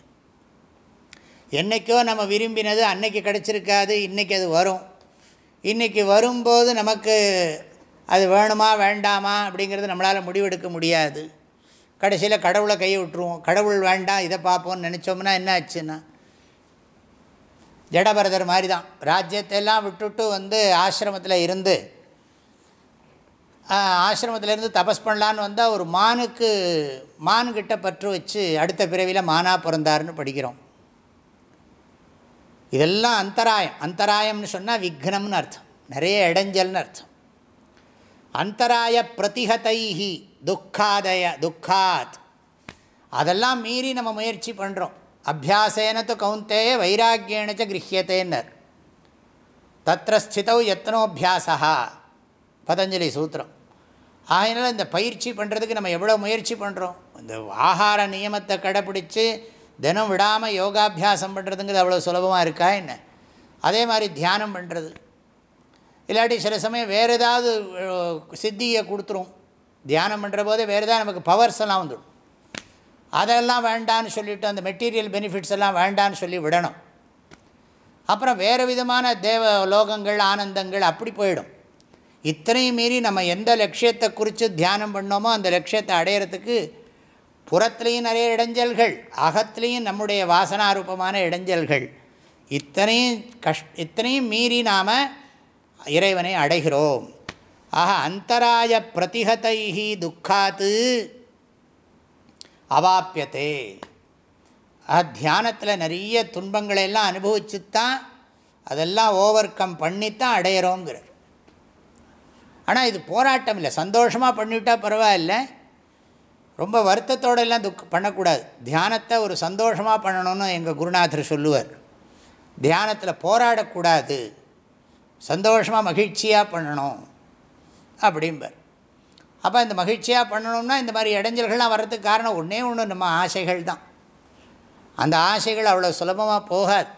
என்றைக்கோ நம்ம விரும்பினது அன்னைக்கு கிடச்சிருக்காது இன்றைக்கி அது வரும். இன்றைக்கி வரும்போது நமக்கு அது வேணுமா வேண்டாமா அப்படிங்கிறது நம்மளால் முடிவெடுக்க முடியாது. கடைசியில் கடவுளை கையை விட்டுருவோம். கடவுள் வேண்டாம் இதை பார்ப்போம்னு நினச்சோம்னா என்ன ஆச்சுன்னா ஜடபரதர் மாதிரி தான் ராஜ்யத்தையெல்லாம் விட்டுட்டு வந்து ஆசிரமத்தில் இருந்து ஆசிரமத்திலேருந்து தபஸ் பண்ணலான்னு வந்தால் ஒரு மானுக்கு மான்கிட்ட பற்று வச்சு அடுத்த பிறவியில் மானாக பிறந்தாருன்னு படிக்கிறோம். இதெல்லாம் அந்தராயம். அந்தராயம்னு சொன்னால் விக்னம்னு அர்த்தம். நிறைய இடைஞ்சல்னு அர்த்தம். அந்தராய பிரதிகதைஹி துக்காதய துக்காத். அதெல்லாம் மீறி நம்ம முயற்சி பண்ணுறோம் அபியாசேனத்து கவுந்தேய வைராக்கியனச்ச கிரகியத்தேன்னர் தத்திர ஸ்திதௌ எத்தனோபியாசா பதஞ்சலி சூத்திரம். ஆகையினால இந்த பயிற்சி பண்ணுறதுக்கு நம்ம எவ்வளோ முயற்சி பண்ணுறோம் இந்த ஆகார நியமத்தை கடைப்பிடிச்சு தினம் விடாமல் யோகாபியாசம் பண்ணுறதுங்கிறது அவ்வளோ சுலபமாக இருக்கா என்ன? அதே மாதிரி தியானம் பண்ணுறது இல்லாட்டி சில சமயம் வேறு ஏதாவது சித்தியை கொடுத்துரும். தியானம் பண்ணுற போதே வேறு ஏதாவது நமக்கு பவர்ஸ் எல்லாம் வந்துடும். அதெல்லாம் வேண்டான்னு சொல்லிவிட்டு அந்த மெட்டீரியல் பெனிஃபிட்ஸ் எல்லாம் வேண்டான்னு சொல்லி விடணும். அப்புறம் வேறு விதமான தேவ லோகங்கள் ஆனந்தங்கள் அப்படி போயிடும். இத்தனையும் மீறி நம்ம எந்த லட்சியத்தை குறித்து தியானம் பண்ணோமோ அந்த லட்சியத்தை அடையிறதுக்கு புறத்துலேயும் நிறைய இடைஞ்சல்கள் அகத்துலேயும் நம்முடைய வாசனாரூபமான இடைஞ்சல்கள். இத்தனையும் கஷ் இத்தனையும் மீறி நாம் இறைவனை அடைகிறோம். ஆக அந்தராய பிரதிகதைஹி துக்காத்து அவாப்பியத்தே ஆக தியானத்தில் நிறைய துன்பங்களை எல்லாம் அனுபவிச்சு தான் அதெல்லாம் ஓவர் கம் பண்ணித்தான் அடையிறோங்கிறார் ஆனால் இது போராட்டம் இல்லை. சந்தோஷமாக பண்ணிவிட்டால் பரவாயில்ல. ரொம்ப வருத்தத்தோடு எல்லாம் துக் பண்ணக்கூடாது. தியானத்தை ஒரு சந்தோஷமாக பண்ணணும்னு எங்கள் குருநாதர் சொல்லுவார். தியானத்தில் போராடக்கூடாது. சந்தோஷமாக மகிழ்ச்சியாக பண்ணணும் அப்படிம்பார். அப்போ இந்த மகிழ்ச்சியாக பண்ணணும்னா இந்த மாதிரி இடைஞ்சல்கள்லாம் வர்றதுக்கு காரணம் ஒன்றே ஒன்று நம்ம ஆசைகள் தான். அந்த ஆசைகள் அவ்வளோ சுலபமாக போகாது.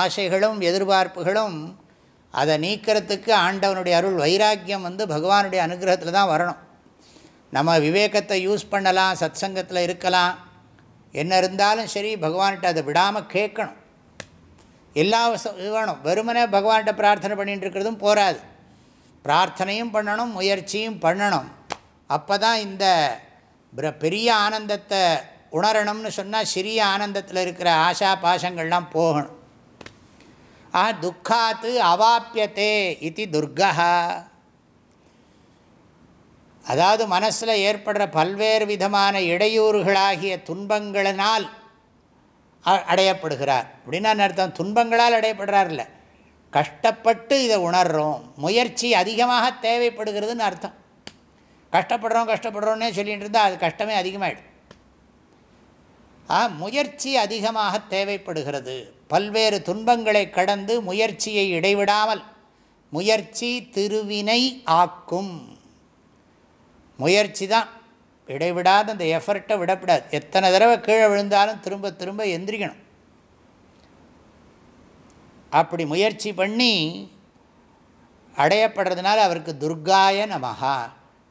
ஆசைகளும் எதிர்பார்ப்புகளும் அதை நீக்கிறதுக்கு ஆண்டவனுடைய அருள் வைராக்கியம் வந்து பகவானுடைய அனுகிரகத்தில் தான் வரணும். நம்ம விவேகத்தை யூஸ் பண்ணலாம் சத் சங்கத்தில் இருக்கலாம். என்ன இருந்தாலும் சரி பகவான்கிட்ட அதை விடாமல் கேட்கணும். எல்லா வேணும். வெறுமனே பகவான்கிட்ட பிரார்த்தனை பண்ணிகிட்டு இருக்கிறதும் போராது பிரார்த்தனையும் பண்ணணும் முயற்சியும் பண்ணணும். அப்போ தான் இந்த பெரிய ஆனந்தத்தை உணரணும்னு சொன்னால் சிறிய ஆனந்தத்தில் இருக்கிற ஆஷா பாசங்கள்லாம் போகணும். ஆ துக்காத்து அவாப்பியத்தே இது துர்கா அதாவது மனசில் ஏற்படுற பல்வேறு விதமான இடையூறுகளாகிய துன்பங்களினால் அடையப்படுகிறார். அப்படின்னா அர்த்தம்? துன்பங்களால் அடையப்படுறார்ல கஷ்டப்பட்டு இதை உணர்கிறோம் முயற்சி அதிகமாக தேவைப்படுகிறதுன்னு அர்த்தம். கஷ்டப்படுறோம் கஷ்டப்படுறோன்னே சொல்லிகிட்டு இருந்தால் அது கஷ்டமே அதிகமாகிடும் ஆ முயற்சி அதிகமாக தேவைப்படுகிறது. பல்வேறு துன்பங்களை கடந்து முயற்சியை இடைவிடாமல் முயற்சி திருவினை ஆக்கும். முயற்சி தான் இடைவிடாத அந்த எஃபர்ட்டை விடக்கூடாது எத்தனை தடவை கீழே விழுந்தாலும் திரும்ப திரும்ப எந்திரிக்கணும். அப்படி முயற்சி பண்ணி அடையப்படுறதுனால அவருக்கு துர்காய நமகா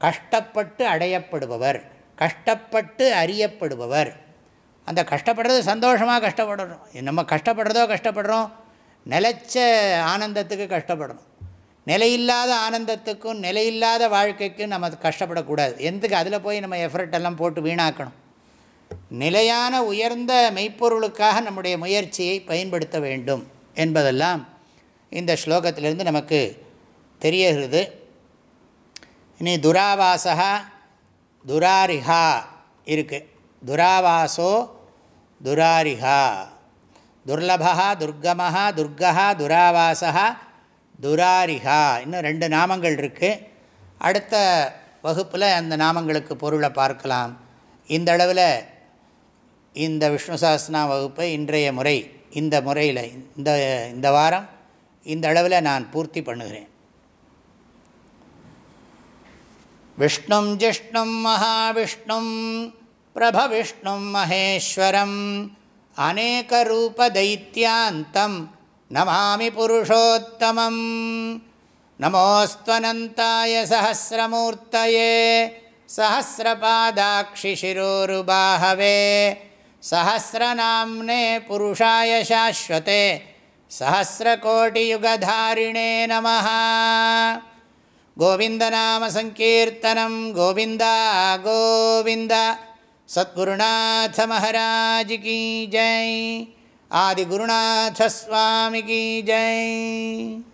கஷ்டப்பட்டு அடையப்படுபவர். கஷ்டப்பட்டு அறியப்படுபவர். அந்த கஷ்டப்படுறது சந்தோஷமாக கஷ்டப்படணும். நம்ம கஷ்டப்படுறதோ கஷ்டப்படுறோம். நிலச்ச ஆனந்தத்துக்கு கஷ்டப்படணும். நிலையில்லாத ஆனந்தத்துக்கும் நிலையில்லாத வாழ்க்கைக்கும் நம்ம கஷ்டப்படக்கூடாது. எதுக்கு? அதில் போய் நம்ம எஃபர்ட் எல்லாம் போட்டு வீணாக்கணும். நிலையான உயர்ந்த மெய்ப்பொருளுக்காக நம்முடைய முயற்சியை பயன்படுத்த வேண்டும் என்பதெல்லாம் இந்த ஸ்லோகத்திலிருந்து நமக்கு தெரியகிறது இனி துராவாசா துராரிஹா இருக்குது துராவாசோ துராரிஹா. துர்லபா துர்கமாக துர்கா துராவாசா துராரிஹா இன்னும் ரெண்டு நாமங்கள் இருக்குது அடுத்த வகுப்பில் அந்த நாமங்களுக்கு பொருளை பார்க்கலாம். இந்த அளவில் இந்த விஷ்ணு சாஸ்திரா வகுப்பை இன்றைய முறை இந்த முறையில் இந்த இந்த வாரம் இந்த அளவில் நான் பூர்த்தி பண்ணுகிறேன். விஷ்ணும் ஜிஷ்ணும் மகாவிஷ்ணும் பிரபவிஷ்ணும் மகேஸ்வரம் அநேகரூபதைத்தியாந்தம் நமாமி புருஷோத்தமம் நமோஸ்வனந்தாய சகசிரமூர்த்தயே सहस्रपादाक्षिशिरोरुबाहवे सहस्रनाम्ने पुरुषाय शाश्वते सहस्रकोटियुगधारिणे नमः गोविन्दनामसङ्कीर्तनं गोविन्द गोविन्द सद्गुरुनाथमहाराज की जय आदिगुरुनाथस्वामी की जय।